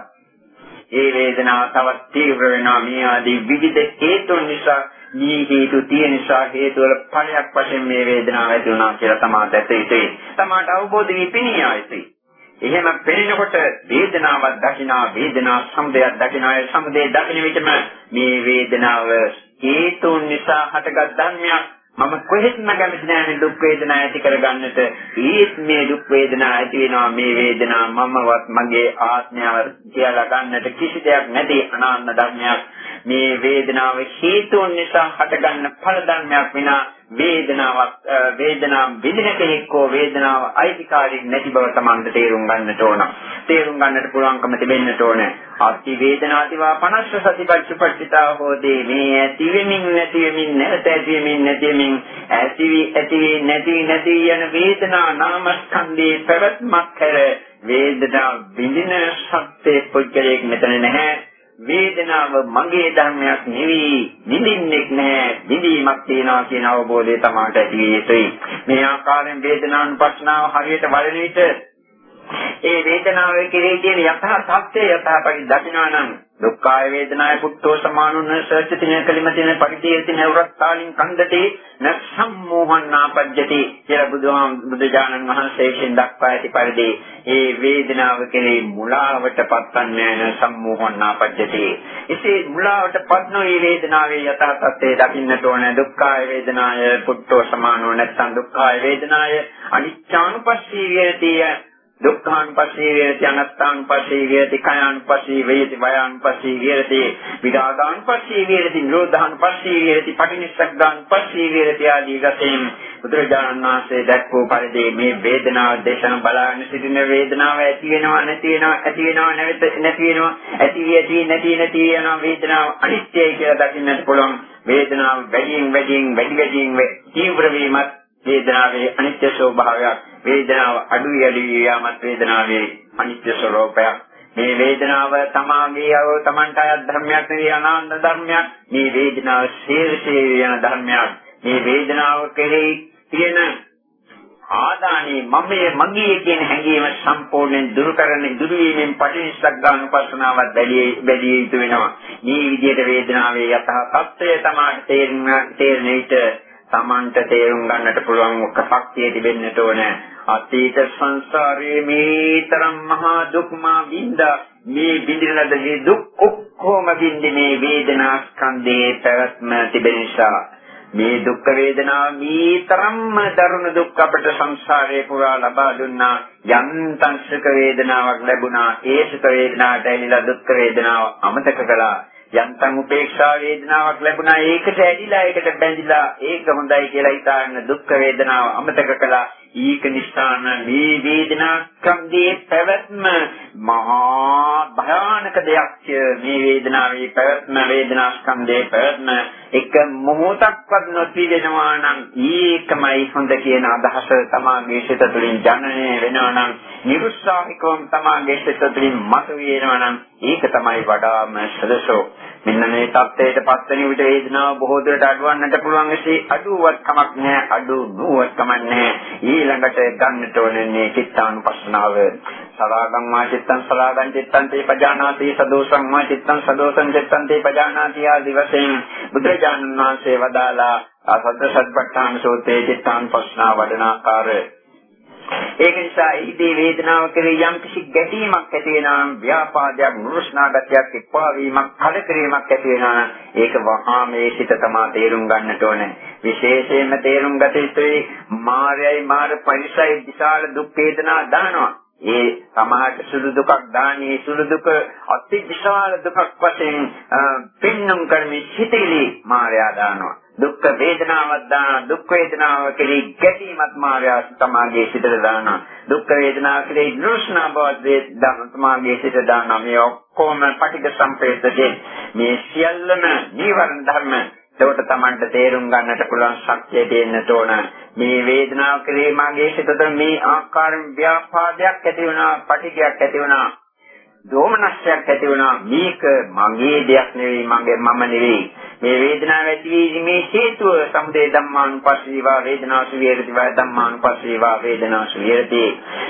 ඒ වේදනාව තවත් තීව්‍ර වෙනවා. මේ ආදී විවිධ හේතුන් නිසා මේ හේතු තියෙන නිසා හේතු වල ඵලයක් වශයෙන් මේ වේදනාව ඇති වෙනවා කියලා තමයි දැක ඉතින් තමාට අවබෝධ වෙපිනියා ඉතින් එහෙම පෙනෙනකොට වේදනාවක් දකිනා වේදනා සමුදයක් දකිනා සමුදේ දකින විටම මේ වේදනාව හේතුන් නිසා හටගත් ධර්මයක්. මම කොහෙත්ම කැමති නැහැ දුක් වේදනා ඇති කරගන්නට. ඒත් මේ දුක් වේදනා ඇති වෙනවා. මේ වේදනා මමවත් මගේ ආත්මයව කියලා ගන්නට කිසි දෙයක් නැති අනාත්ම ධර්මයක්. මේ වේදනාව හේතුන් නිසා හටගන්න ඵල ධර්මයක් විනා වේදනාවක් වේදනාව විඳින කෙනෙක් හෝ වේදනාව අයිතිකාරී නැති බව තමන්ට තේරුම් ගන්නට ඕන. තේරුම් ගන්නට පුළුවන්කම තිබෙන්නට ඕන. අති වේදනාතිවා 50 සතිපට්ඨිතා හෝදී මේ ඇති වෙමින් නැති වෙමින් නැවත ඇති වෙමින් නැති වෙමින් ඇතිවි ඇතිවි නැති නැති යන වේදනා නාමස්කන්ධේ පැවැත්මක් කර වේදනා විඳින සත්‍ය පුද්ගලයෙක් මෙතන නැහැ. වේදනාව මගේ ධර්මයක් නෙවෙයි නිදින්නෙක් නෑ නිදීමක් තියනවා කියන අවබෝධය තමයි ඇති යුතුයි. මේ ආකාරයෙන් වේදනානුපස්සනාව හරියට බලන විට ඒ වේදනාවේ කෙරෙහි තියෙන යථා තත්ත්වය යථා පරිදකිනවා නම් දුක්ඛාය වේදනාය පුත්තෝ සමානුන සච්චතින කලිමතින පරිදේතින උරත්තාලින් කන්දති නසම්මෝහන්නාපජ්ජති කියලා බුදුහාම බුදුජානන් වහන්සේ විසින් දක්වා ඇති පරිදි ඒ වේදනාව කෙරෙහි මුලාවට පත්වන්නේ නැ සම්මෝහන්නාපජ්ජති. එසේ මුලාවට පත්නෝ මේ වේදනාවේ යථා තත්ත්වය දකින්නට ඕන දුක්ඛාය වේදනාය පුත්තෝ සමානෝ නැත්නම් දුක්ඛාය වේදනාය අනිච්චානුපස්සී වේතිය දුක්ඛානුපස්සී වේති අනත්තානුපස්සී වේති කයානුපස්සී වේති වයානුපස්සී වේති විරාගානුපස්සී වේති නිරෝධානුපස්සී වේති පටිනිස්සග්ගානුපස්සී වේති ආදී වශයෙන් බුදුරජාණන් වහන්සේ දැක්වූ පරිදි මේ වේදනාව දේශන බලාගෙන සිටින වේදනාව ඇති වෙනවා නැති වෙනවා ඇති වෙනවා නැවත නැති වෙනවා ඇති ඇති නැති නැති යන වේදනාව අනිත්‍යයි කියලා දකින්නට පුළුවන්. වේදනාව වැඩියෙන් වැඩියෙන් වැඩි වැඩියෙන් තීව්‍ර වීමත් වේදනාවේ අනිත්‍ය ස්වභාවයක්. වේදනාව අඩු යලි යාමත් වේදනාවේ අනිත්‍ය ස්වરૂපයක්. මේ වේදනාව තමාගේ අව තමන්ට අයත් ධර්මයක් නෙවෙයි අනාත්ම ධර්මයක්. මේ වේදනාව ශීර්ෂේ යන ධර්මයක්. මේ වේදනාව කෙරෙහි තියෙන ආදානී මමයේ මගේ කියන හැඟීම සම්පූර්ණයෙන් දුරු කරන දුරු වීමෙන් පටිනිස්සක් ගන්න පස්සනාවක් බැලිය බැලිය යුතු වෙනවා. මේ විදිහට වේදනාවේ යථා තත්ත්වය තමයි තේරෙන තේරෙන විට Tamanට තේරුම් ගන්නට පුළුවන් ශක්තිය තිබෙන්නට ඕන. අතීත සංසාරයේ මේ තරම් මහා දුක්මා විඳා මේ විඳින ලද දුක් ඔක්කොම විඳිනේ වේදනා ස්කන්ධයේ පැවැත්ම තිබෙන නිසා. මේ දුක් වේදනාව මේ තරම්ම දරුණු දුක් අපට සංසාරේ පුරා ලබා දුන්නා. යන්තම් සුඛ වේදනාවක් ලැබුණා. ඒ සුඛ වේදනාවට ඇලිලා දුක් වේදනාව අමතක කළා. යන්තම් උපේක්ෂා වේදනාවක් ලැබුණා. ඒකට ඇදිලා ඒකට බැඳිලා. ඒක හොඳයි කියලා හිතාගෙන දුක් වේදනාව අමතක කළා. ඊක නිස්සාන මේ වේදනා ස්කන්ධයේ පැවැත්ම මහා භයානක දෙයක් මේ වේදනාවේ පැවැත්ම වේදනා ස්කන්ධයේ පැවැත්ම එක මොහොතක්වත් නොතිබෙනවා නම් ඒකමයි හොඳ කියන අදහස තමාගේ සිත තුළින් ජනනය වෙනවා නම් නිරුත්සාහිකවම තමාගේ සිත තුළින් මතුවෙනවා නම් ඒක තමයි වඩාම සදසෝ. මෙන්න මේ தත්ත්වයට පස්වෙනි විට වේදනාව බොහෝ දුරට අඩවන්නට පුළුවන් එසේ අඩුවත් කමක් නැහැ අඩු නුවත් කමක් නැහැ. ඊළඟට ගන්නට ඕනේ චිත්තානුපස්සනාව. සලාගම් මා චිත්තං සලාගම් චිත්තං තේ පජානාති සදෝසං මා චිත්තං සදෝසං චිත්තං තේ පජානාති ආදි වශයෙන් බුදුරජාණන් වහන්සේ වදාලා සද්ද සත්පට්ඨාන සූත්‍රයේ චිත්තානුපස්සනාව වඩන ආකාරය ඒක නිසා ඊදී වේදනාව කෙරෙහි යම් කිසි ගැටීමක් ඇති වෙනවා නම් ව්‍යාපාදයක් නුරුස්නාගතයක් එක්වා වීමක් කලකිරීමක් ඇති වෙනවා නම් ඒක වහා මේ සිත තමා තේරුම් ගන්නට ඕනේ. විශේෂයෙන්ම තේරුම් ගත යුතුයි මායයි මාර පරිසයි විශාල දුක් වේදනා දානවා. ඒ සමහරට සුළු දුකක් දාන්නේ සුළු දුක අති විශාල දුකක් වශයෙන් පින්නම් කරමි සිටිලි මායя දානවා. දුක් වේදනාවක් දාන දුක් වේදනාව කෙරෙහි ගැටීමත් මායя තමාගේ සිතට දානවා දුක් වේදනාව කෙරෙහි නුෂ්ණා බව තමාගේ සිතට දානවා මේ ඔක්කොම පටිඝ සම්පේතකේ මේ සියල්ලම නීවරණ ධර්ම එතකොට Tamanට තේරුම් ගන්නට පුළුවන් ශක්තිය දෙන්නට ඕන. මේ වේදනාව කෙරේ මගේ සිතට මේ ආකාරයෙන් ව්‍යාපාදයක් ඇති වුණා, පටිඝයක් ඇති වුණා. දෝමනස්යක් ඇති වුණා. මේක මගේ දෙයක් නෙවෙයි, මගේ මම නෙවෙයි. මේ වේදනාව ඇතිවීමේ හේතුව සමුදේ ධම්මානුපස්සීවා වේදනාසු විහෙරති වා ධම්මානුපස්සීවා වේදනාසු විහෙරති.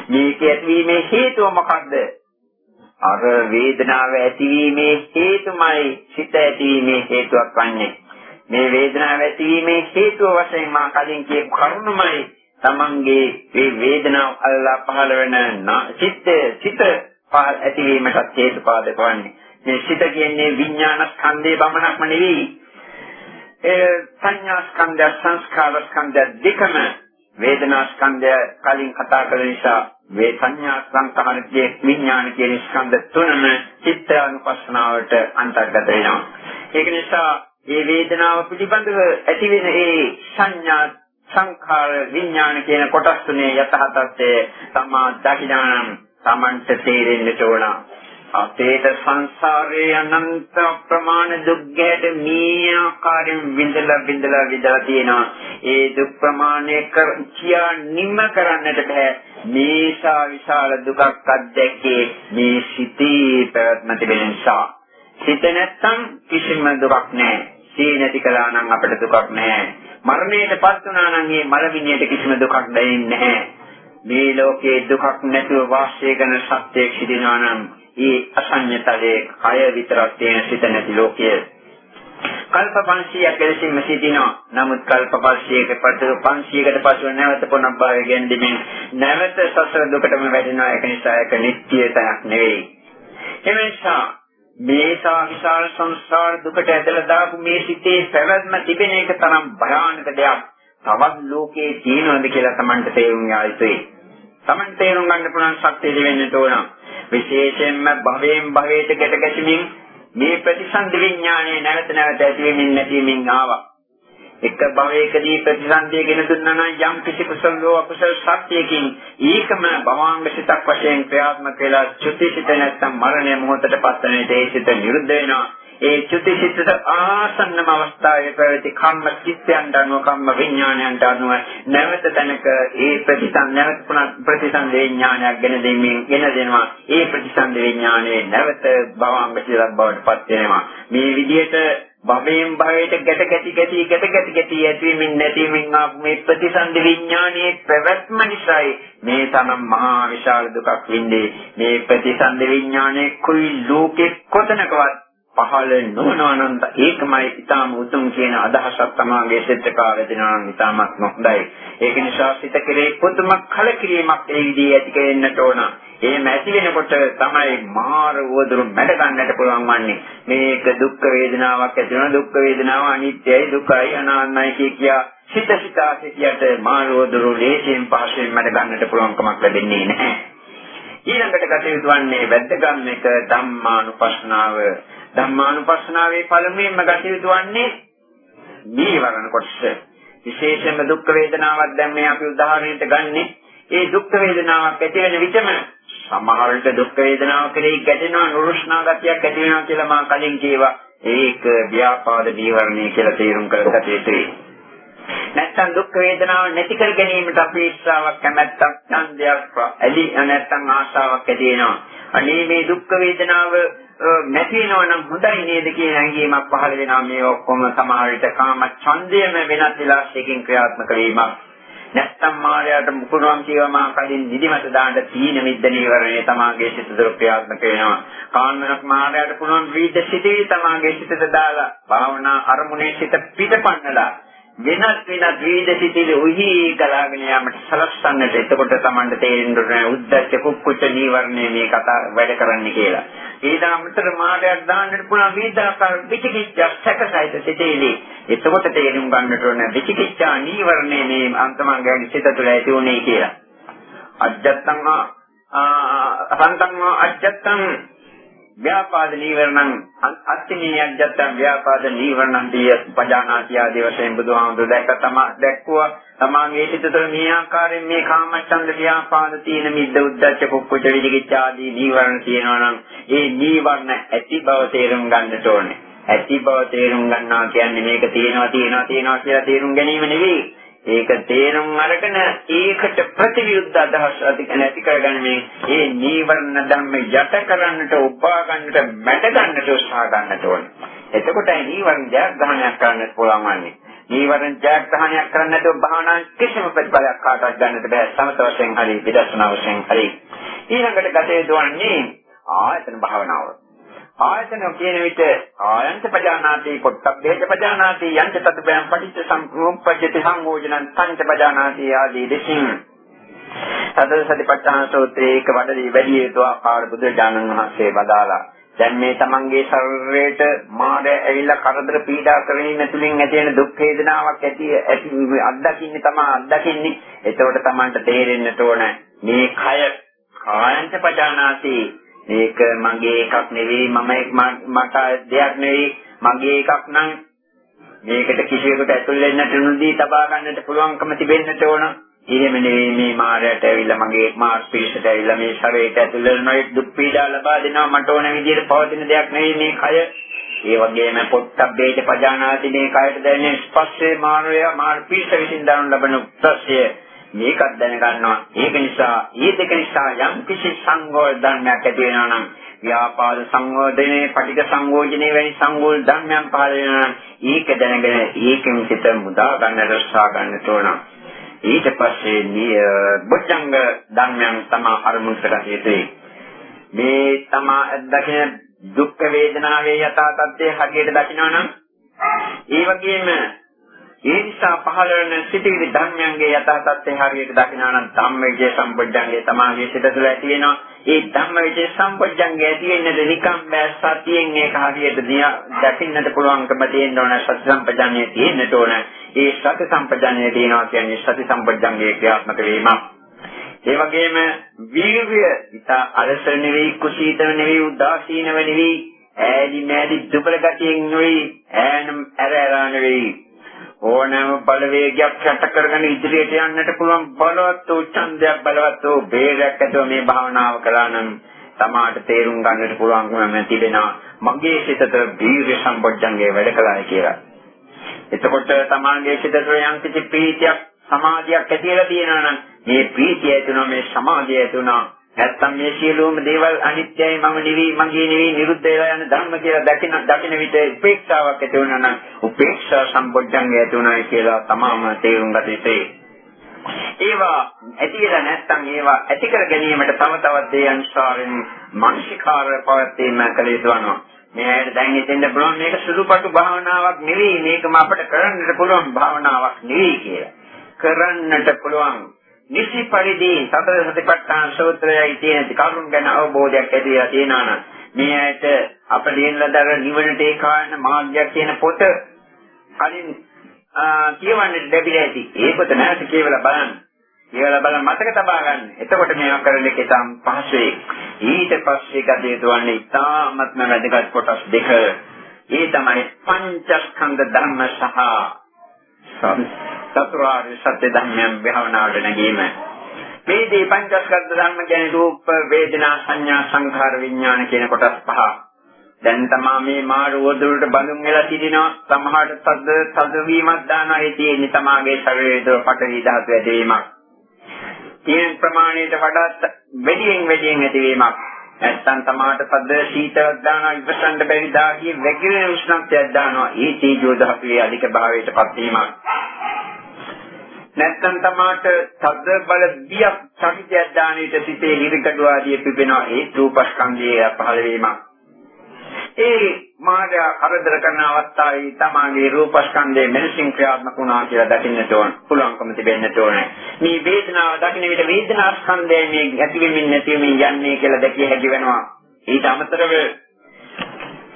මේක ඇතිවීමේ හේතුව මොකක්ද? අර වේදනාව ඇතිවීමේ හේතුමයි සිත ඇතිවීමේ හේතුවක් වන්නේ. මේ වේදනාව ඇතිවීමේ හේතුව වශයෙන් මා කලින් කියපු කරුණමයි තමන්ගේ මේ වේදනාව අල්ලා පහළ වෙන චිත්ත චිත ඇතිවීමට හේතු පාදක වන්නේ. මේ සිත කියන්නේ විඥාන ස්කන්ධේ බමනක්ම නෙවෙයි. ඒ සංඥා ස්කන්ධය සංස්කාර ස්කන්ධය දෙකම වේදනා ස්කන්ධය කලින් කතා කළ නිසා වේ සංඥා සංකාරකයේ විඥාන කියන ස්කන්ධ තුනම චිත්ත අනුපස්සනාවට අන්තර්ගත වෙනවා. ඒක නිසා ඒ වේදනාව පිළිබඳව ඇතිවෙන ඒ සංඥා සංඛාර විඥාන කියන කොටස් තුනේ යථා තත්ත්වය තමා දකිනානම් Tamante තේරෙන්නට ඕන. අපේට සංසාරයේ අනන්ත ප්‍රමාණ දුක්ගයට මේ ආකාරයෙන් විඳලා විඳලා විඳලා තියෙනවා. ඒ දුක් ප්‍රමාණය කියා නිම කරන්නට බෑ. මේසා විශාල දුකක් අත්දැකේ මේ සිටී පැවැත්ම තිබෙන නිසා. සිත නැත්තම් කිසිම දුකක් නැහැ. සිහිය නැති කළා නම් අපිට දුකක් නැහැ. මරණයටපත් වුණා නම් මේ මරමිනියට කිසිම දුකක් දැනෙන්නේ නැහැ. මේ ලෝකේ දුකක් නැතුව වාසය කරන සත්‍යයක් සිටිනවා නම් ඒ අසඤ්ඤතලයේ කය විතරක් තියෙන සිත නැති ලෝකයේ කල්ප 500ක් එලෙසින්ම සිටිනවා. නමුත් කල්ප 500ක පසු 500කට පසු නැවත පුනබ්භාවය ගෙන්දීමෙන් නැවත සසර දුකටම වැටෙනවා. ඒක නිසා ඒක නිත්‍ය තැනක් නෙවෙයි. එමේසා මේසා විශාල සංසාර දුකට ඇදලා දාපු මේ සිතේ පැවැත්ම තිබෙන එක තරම් භයානක දෙයක්. තවත් ලෝකේ තියෙනවද කියලා Tamanට තේරුම් යා යුතුයි. Taman තේරුම් ගන්න පුළුවන් ශක්තිය දෙවෙන්නට ඕන. විශේෂයෙන්ම භවයෙන් භවයට ගැට ගැසීමෙන් මේ ප්‍රතිසන්දි විඥානයේ නැවත නැවත ඇතිවෙමින් නැතිවෙමින් ආවා. එක භවයකදී ප්‍රතිසන්දියගෙන දුන්නා නම් යම් කිසි කුසලෝ අකුසල ශක්තියකින් ඒකම භවාංග සිතක් වශයෙන් ක්‍රියාත්මක වෙලා චුතිසිත නැත්තම් මරණය මොහොතට පස්සනේ දේශිත නිරුද්ධ වෙනවා ඒ චුතිසිතට ආසන්නම අවස්ථාවේ පැවති කම්ම චිත්තයන්ට අනුව කම්ම විඥානයන්ට අනුව නැවත තැනක ඒ ප්‍රතිසන් නැවත ප්‍රතිසන් විඥානයක් ගෙන දෙමින් ගෙන දෙනවා. ඒ ප්‍රතිසන් විඥානයේ නැවත භවාංග සිතක් බවට පත් වෙනවා. මේ විදිහට භවයෙන් භවයට ගැට ගැටි ගැටි ගැට ගැටි ගැටි ඇතිවීමින් නැතිවීමින් ආපු මේ ප්‍රතිසන්දි විඥානයේ පැවැත්ම නිසායි මේ තරම් මහා විශාල දුකක් වින්දේ මේ ප්‍රතිසන්දි විඥානයේ කුයි ලෝකෙ කොතනකවත් පහළ නොවන අනන්ත ඒකමයි ඊටම උතුම් කියන අදහසක් තමාගේ සිතකා වැදෙනවා නම් ඊටමත් හොඳයි. ඒක නිසා සිත කෙරේ පුදුම කලකිරීමක් ඒ විදිහේ ඇති කෙරෙන්නට ඕන. එහෙම ඇති වෙනකොට තමයි මාර වදුරු මැඩ ගන්නට පුළුවන් වන්නේ. මේක දුක් වේදනාවක් ඇති වෙන දුක් වේදනාව අනිත්‍යයි දුකයි අනාත්මයි කිය කියා සිත සිතා සිටියට මාර වදුරු ලේසියෙන් පහසෙන් මැඩ ගන්නට පුළුවන් කමක් ලැබෙන්නේ නැහැ. ඊළඟට ගත යුතු වන්නේ වැද්දගම් එක ධම්මානුපස්සනාව ධම්මානුපස්සනාවේ පළමුවෙන්ම ගත යුතු වන්නේ නීවරණ කොටස. විශේෂයෙන්ම දුක් වේදනාවක් දැන් මේ අපි උදාහරණයට ගන්නෙ. ඒ දුක් වේදනාවක් ඇති වෙන විටම සමහර විට දුක් වේදනාව කෙරෙහි ගැටෙනවා නුරුස්නා ගතියක් ඇති වෙනවා කියලා මා කලින් කියවා. ඒක ව්‍යාපාද නීවරණය කියලා තේරුම් කරගත යුතුයි. නැත්තම් දුක් වේදනාව නැති කර ගැනීමට අපි ඉස්සාවක් කැමැත්තක් ඡන්දයක් ඇලි නැත්තම් ආශාවක් ඇති වෙනවා. අනේ මේ දුක් වේදනාව නැති වෙනවා නම් හොඳයි නේද කියන හැඟීමක් පහළ වෙනවා මේ ඔක්කොම සමහර විට. කාම ඡන්දයම වෙනත් විලාසයකින් ක්‍රියාත්මක වීමක්. නැත්තම් මායාවට මුකුණුවම් කියවම කලින් නිදිමත දාන්න තීන මිද්ද නීවරණය තමාගේ සිත දුර ක්‍රියාත්මක වෙනවා. කාමනක් මායාවට පුළුවන් විවිධ සිතේ තමාගේ සිතට දාලා භාවනා අරමුණේ සිත පිටපන්නලා වෙනස් වෙනස් විවිධ සිතිලි උහි ගලාගෙන යාමට සලස්සන්නට එතකොට Tamanට තේරෙන්න ඕනේ උද්දච්ච කුක්කුච්ච නීවරණය මේ කතා වැඩ කරන්නේ කියලා. ඊට අමතර මාඩයක් දාන්නට පුළුවන් විවිධාකාර විචිකිච්ඡා සැකසයිත සිතිලි. එතකොට තේරුම් ගන්නට ඕනේ විචිකිච්ඡා නීවරණය මේ අන්තමංගයේ සිත තුළ ඇති උනේ කියලා. අජත්තං අසන්තං අජත්තං ව්‍යාපාද නීවරණං අත්තිනියජ්ජත්තං ව්‍යාපාද නීවරණං දිය පජානාති ආදී වශයෙන් බුදුහාමුදුර දැක්ක තම දැක්කුවා. තමාගේ සිත තුළ මේ ආකාරයෙන් මේ කාමච්ඡන්ද ව්‍යාපාද තීන මිද්ද උද්දච්ච කුක්කුච විදිකිච්ඡ ආදී නීවරණ තියෙනවා නම් ඒ නීවරණ ඇති බව තේරුම් ගන්නට ඕනේ. ඇති බව තේරුම් ගන්නවා කියන්නේ මේක තියෙනවා තියෙනවා තියෙනවා කියලා තේරුම් ගැනීම නෙවෙයි. ඒක තේරුම් අරගෙන ඒකට ප්‍රතිවිරුද්ධ අදහස් ඇති කරගන්නේ ඒ නීවරණ ධර්ම යට කරන්නට උපා ගන්නට මැඩ ගන්නට උත්සාහ ගන්නට ඕනේ. එතකොටයි නීවරණ ජයග්‍රහණයක් කරන්නට පුළුවන් වන්නේ. නීවරණ ජයග්‍රහණයක් කරන්න නැතුව භාවනා කිසිම ප්‍රතිඵලයක් කාටවත් ගන්නට බෑ. සමත වශයෙන් හරි විදර්ශනා වශයෙන් හරි. ඊළඟට ගතේ දුවන්නේ ආයතන භාවනාව. ආයතන කියන විට ආයන්ත පජානාති පොට්ටබ්බේත පජානාති යංච තත්බයන් පටිච්ච සම්පූප්පජ්ජති සංයෝජනං පංච පජානාති ආදී දෙසින් සතර සතිපට්ඨාන සූත්‍රයේ එක වඩලි වැඩි යුතු ආකාර බුදුරජාණන් වහන්සේ වදාලා. දැන් මේ තමන්ගේ ශරීරයට මාඩ ඇවිල්ලා කරදර පීඩා කරමින් ඇතුලින් ඇති වෙන දුක් වේදනාවක් ඇති ඇති අත්දකින්නේ තමයි අත්දකින්නේ. එතකොට තමන්ට තේරෙන්නට ඕන මේ කය. කායන්ත පජානාති මේක මගේ එකක් නෙවෙයි මම මට දෙයක් නෙවෙයි මගේ එකක් නම් මේකට කිසිවෙකුට ඇතුල් වෙන්නට නුදී තබා ගන්නට පුළුවන්කම තිබෙන්නට ඕන. එහෙම නෙවෙයි මේ මායයට ඇවිල්ලා මගේ මාස් පිළිසට ඇවිල්ලා මේ ශරීරයට ඇතුල් වෙන නොයෙක් දුක් පීඩා ලබා දෙනවා මට ඕන විදිහට පවතින දෙයක් නෙවෙයි මේ කය. ඒ වගේම පොට්ටබ්බේට පජානාති මේ කයට දැනෙන ස්පර්ශේ මානවය මාර් පිළිස විසින් දරන ලබන ප්‍රත්‍ය මේකත් දැනගන්නවා. ඒක නිසා මේ දෙක නිසා යම් කිසි සංගෝල ධර්මයක් ඇති වෙනවා නම් ව්‍යාපාද සංවෝධනේ, පටික සංයෝජනේ වැනි සංගෝල ධර්මයන් පහළ වෙනවා නම් ඒක දැනගෙන ඒකෙන් සිත මුදා ගන්න රස්සා ගන්නට ඕන. ඊට පස්සේ බොච්චංග ධර්මයන් තමයි අරමුණට ගත යුතුයි. මේ තමා දකින දුක් වේදනාවේ යථා තත්ත්වය හරියට දකිනවා නම් ඒ වගේම ඒ නිසා පහළ වෙන සිටිවිලි ධර්මයන්ගේ යථා තත්ත්වය හරියට දකිනා නම් ධම්මවිජය සම්පොඥංගේ තමාගේ සිත තුළ ඇති වෙනවා. ඒ ධම්මවිජය සම්පොඥංගේ ඇති වෙන්නේ නිකම් බෑ සතියෙන් ඒක හරියට දකින්නට පුළුවන්කම තියෙන්න ඕන සති සම්පජානිය තියෙන්නට ඕන. ඒ සති සම්පජානිය තියෙනවා කියන්නේ සති සම්පොඥංගේ ක්‍රියාත්මක වීමක්. ඒ වගේම වීර්ය ඉතා අලස නෙවෙයි කුසීත නෙවෙයි උදාසීනව නෙවෙයි ඈදි මෑදි දුබල ගතියෙන් නෙවෙයි ඈනම් ඇර ඇර නෙවෙයි ඕනෑම බලවේගයක් යට කරගෙන ඉදිරියට යන්නට පුළුවන් බලවත් වූ ඡන්දයක් බලවත් වූ බේරයක් ඇතුව මේ භාවනාව කළා නම් තමාට තේරුම් ගන්නට පුළුවන්කම තිබෙනවා මගේ සිතට වීර්ය සම්පොච්චංගේ වැඩ කළායි කියලා. එතකොට තමාගේ සිතට යම් කිසි ප්‍රීතියක් සමාධියක් ඇතිලා තියෙනවා නම් මේ ප්‍රීතිය ඇතුණා මේ සමාධිය ඇතුණා නැත්තම් මේ සියලුම දේවල් අනිත්‍යයි මම නෙවෙයි මගේ නෙවෙයි නිරුද්ධ වෙලා යන ධර්ම කියලා දකින දකින විට උපේක්ෂාවක් ඇති වෙනවා නම් උපේක්ෂා සම්බොජ්ජංගය ඇති වෙනවා කියලා තමාම තේරුම් ගත යුතුයි. ඒවා ඇති වෙලා නැත්තම් ඒවා ඇති කර ගැනීමට තව තවත් දේ අනුසාරයෙන් මානසිකාර පවත්වීම කළ යුතු වෙනවා. මේකට දැන් හිතෙන්න පුළුවන් මේක සුළුපටු භාවනාවක් නෙවෙයි මේකම අපිට කරන්නට පුළුවන් භාවනාවක් නෙවෙයි කියලා. කරන්නට පුළුවන් නිසි පරිදි සතර සතිපට්ඨාන සූත්‍රයයි තියෙන කරුණ ගැන අවබෝධයක් ඇතිලා තියෙනවා නම් මේ ඇයිට අප ලියනලදර නිවනට ඒකායන මාර්ගයක් කියන පොත කලින් කියවන්නට ලැබිලා ඇති. ඒ පොත නැවත කියවලා බලන්න. කියවලා බලන්න මතක තබා ගන්න. එතකොට මේවා කරන්න එකම පහසුයි. ඊට පස්සේ ගතේ දුවන්නේ ඉතාමත්ම වැදගත් කොටස් දෙක. ඒ තමයි පංචස්කන්ධ ධර්ම සහ චතුරාර්ය සත්‍ය ධර්මයන් භාවනාවට නැගීම. මේ දී පංචස්කන්ධ ධර්ම කියන්නේ රූප, වේදනා, සංඥා, සංඛාර, විඥාන කියන කොටස් පහ. දැන් තමා මේ මාළු වදුරට බඳුන් වෙලා සිටිනවා. සමහරට තද තද වීමක් දානවා. ඒ තියෙන්නේ තමාගේ ශරීරයේ පටවි ධාතු ඇදීමක්. තියෙන ප්‍රමාණයට වඩා වැඩියෙන් වැඩියෙන් ඇතිවීමක්. නැත්තම් තමාට තද සීතලක් දානවා ඉවසන්න බැරි දාගිය වැగిරෙන උෂ්ණත්වයක් දානවා. ඒ තීජෝ ධාතුවේ අධික භාවයට පත් වීමක්. නැත්තම් තමාට සද්ද බල බියක් සමිතයක් දාන විට සිතේ හිරිකඩුව ආදී පිපෙනවා ඒ රූපස්කන්ධයේ පහළ වීමක්. ඒ මායා කරදර කරන අවස්ථාවේ තමාගේ රූපස්කන්ධයේ මෙලෙසින් ක්‍රියාත්මක වුණා කියලා දකින්නට ඕන. පුළුවන්කම තිබෙන්නට ඕනේ. මේ වේදනාව දකින්න විට වේදනා ස්කන්ධය මේ ඇතිවෙමින් නැතිවෙමින් යන්නේ කියලා දැකිය හැකි වෙනවා. ඊට අමතරව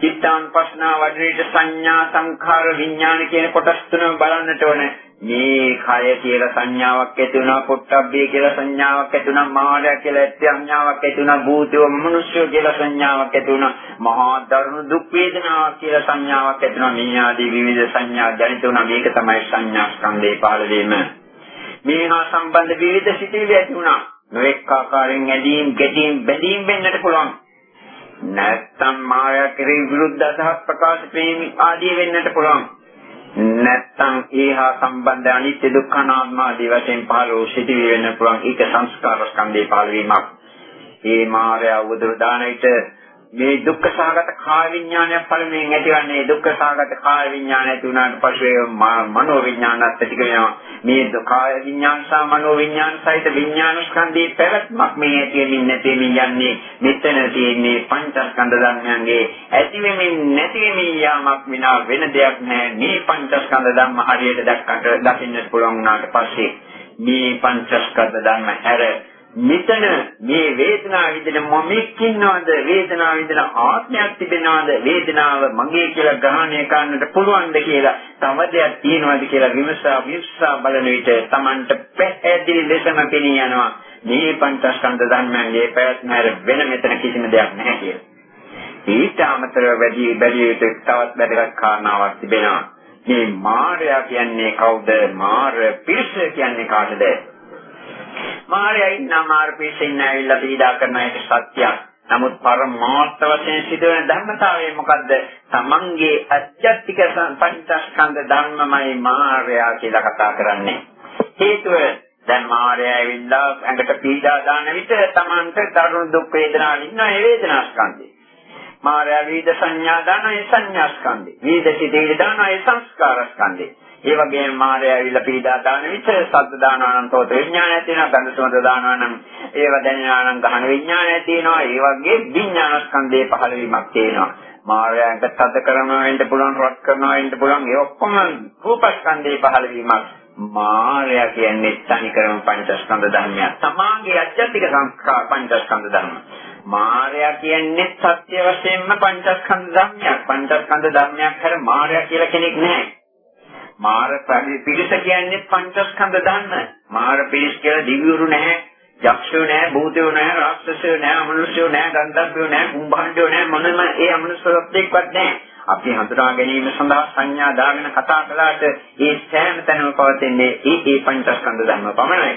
චිත්තාන්පස්නා වඩේට සංඥා සංඛාර විඥාන කියන කොටස් තුනම බලන්නට ඕනේ. මේ කය කියලා සංඥාවක් ඇති වුණා පොට්ටබ්බේ කියලා සංඥාවක් ඇති වුණා මායя කියලා සංඥාවක් ඇති වුණා භූතය මනුෂ්‍ය කියලා සංඥාවක් ඇති වුණා මහා දරුණු දුක් වේදනාවක් කියලා සංඥාවක් ඇති වුණා මේ ආදී විවිධ සංඥා ජනිත වුණා. මේක තමයි සංඥා ස්කන්ධේ පහළ වීම. මේ හා සම්බන්ධ විවිධ සිතිවිලි ඇති වුණා. නොඑක ආකාරයෙන් ඇදීම් ගැටීම් බැඳීම් වෙන්නට පුළුවන්. නැත්තම් මායя කෙරෙහි විරුද්ධ අදහස් ප්‍රකාශ ප්‍රේමී ආදී වෙන්නට පුළුවන්. නැත්තම් ඒහා සම්බන්ධ අනිත්‍ය දුක්ඛ අනාත්ම ආදී වශයෙන් පහළ වූ සිටිවි වෙන්න පුළුවන් ඒක සංස්කාර ස්කන්ධේ පහළ වීමක්. මේ මායя උදුර දාන විට මේ දුක්ඛ සහගත කාය විඥානයක් පළමුවෙන් ඇතිවන්නේ දුක්ඛ සහගත කාය විඥානය ඇති වුණාට පස්සේ මනෝ විඥානත් ඇති වෙනවා මේ කාය විඥාන සහ මනෝ විඥාන සහිත විඥාන ස්කන්ධයේ පැවැත්මක් මේ ඇතිවෙමින් නැතිවෙමින් යන්නේ මෙතන තියෙන්නේ පංචස්කන්ධ ධර්මයන්ගේ ඇතිවෙමින් නැතිවෙමින් යාමක් විනා වෙන දෙයක් නැහැ මේ පංචස්කන්ධ ධර්ම හරියට දැක්කට දකින්නට පුළුවන් වුණාට පස්සේ මේ පංචස්කන්ධ ධර්ම හැර මෙතන මේ වේදනාව විඳින මමෙක් ඉන්නවද වේදනාව විඳින ආත්මයක් තිබෙනවද වේදනාව මගේ කියලා ග්‍රහණය කරන්නට පුළුවන්ද කියලා තව දෙයක් තියෙනවද කියලා විමසා විමසා බලන විට Tamanට පැහැදිලි ලෙසම පෙනී යනවා මේ පංචස්කන්ධ ධර්මයන්ගේ පැවැත්ම හැර වෙන මෙතන කිසිම දෙයක් නැහැ කියලා. ඊට අමතරව වැඩි බැලිය යුතු තවත් වැදගත් කාරණාවක් තිබෙනවා. මේ මායя කියන්නේ කවුද? මාර පිරිස කියන්නේ කාටද? මායя ඉන්නා මාර පිටින් ඇවිල්ලා පීඩා කරන එක සත්‍යයක්. නමුත් පරමාර්ථ වශයෙන් සිදුවන ධර්මතාවය මොකද්ද? තමන්ගේ අධ්‍යාත්මික පංචස්කන්ධ ධර්මමයි මායя කියලා කතා කරන්නේ. හේතුව දැන් මායя ඇවිල්ලා ඇඟට පීඩා දාන විට තමන්ට දරුණු දුක් වේදනා වින්නා ඒ වේදනා ස්කන්ධේ. මායя විද සංඥා දාන ඒ සංඥා ස්කන්ධේ. විද සිතේ දාන ඒ සංස්කාර ස්කන්ධේ. ඒ වගේම මාය ඇවිල්ලා පීඩා දාන විට සද්ද දානානන්තෝත විඥානය තියෙනවා ගන්ධ සුවඳ දානවනම් ඒව දැනෙනානම් ගහන විඥානය තියෙනවා. ඒ වගේ විඥානස්කන්ධයේ පහළවීමක් තියෙනවා. මායයන්ට සද්ද කරනවා වෙන්න පුළුවන් රත් කරනවා වෙන්න පුළුවන්. ඒ ඔක්කොම රූපස්කන්ධයේ පහළවීමක් මාය කියන්නේ තනිකරම පංචස්කන්ධ ධර්මයක්. තමාගේ අධ්‍යාත්මික සංස්කාර පංචස්කන්ධ ධර්මයක් මායя කියන්නේ සත්‍ය වශයෙන්ම පංචස්කන්ධ ධර්මයක්. පංචස්කන්ධ ධර්මයක් හැර මායя කියලා කෙනෙක් නැහැ. මාර පිරිස කියන්නේ පංචස්කන්ධ ධර්ම. මාර පිරිස කියලා දිව්‍යුරු නැහැ, යක්ෂයෝ නැහැ, භූතයෝ නැහැ, රාක්ෂසයෝ නැහැ, අමනුෂ්‍යයෝ නැහැ, ගන්ධබ්බයෝ නැහැ, කුම්භාණ්ඩයෝ නැහැ, මොනම ඒ අමනුෂ්‍යත්වයක්වත් නැහැ. අපි හඳුනා ගැනීම සඳහා සංඥා දාගෙන කතා කළාට ඒ සෑම තැනම පවතින්නේ ඒ ඒ පංචස්කන්ධ ධර්ම පමණයි.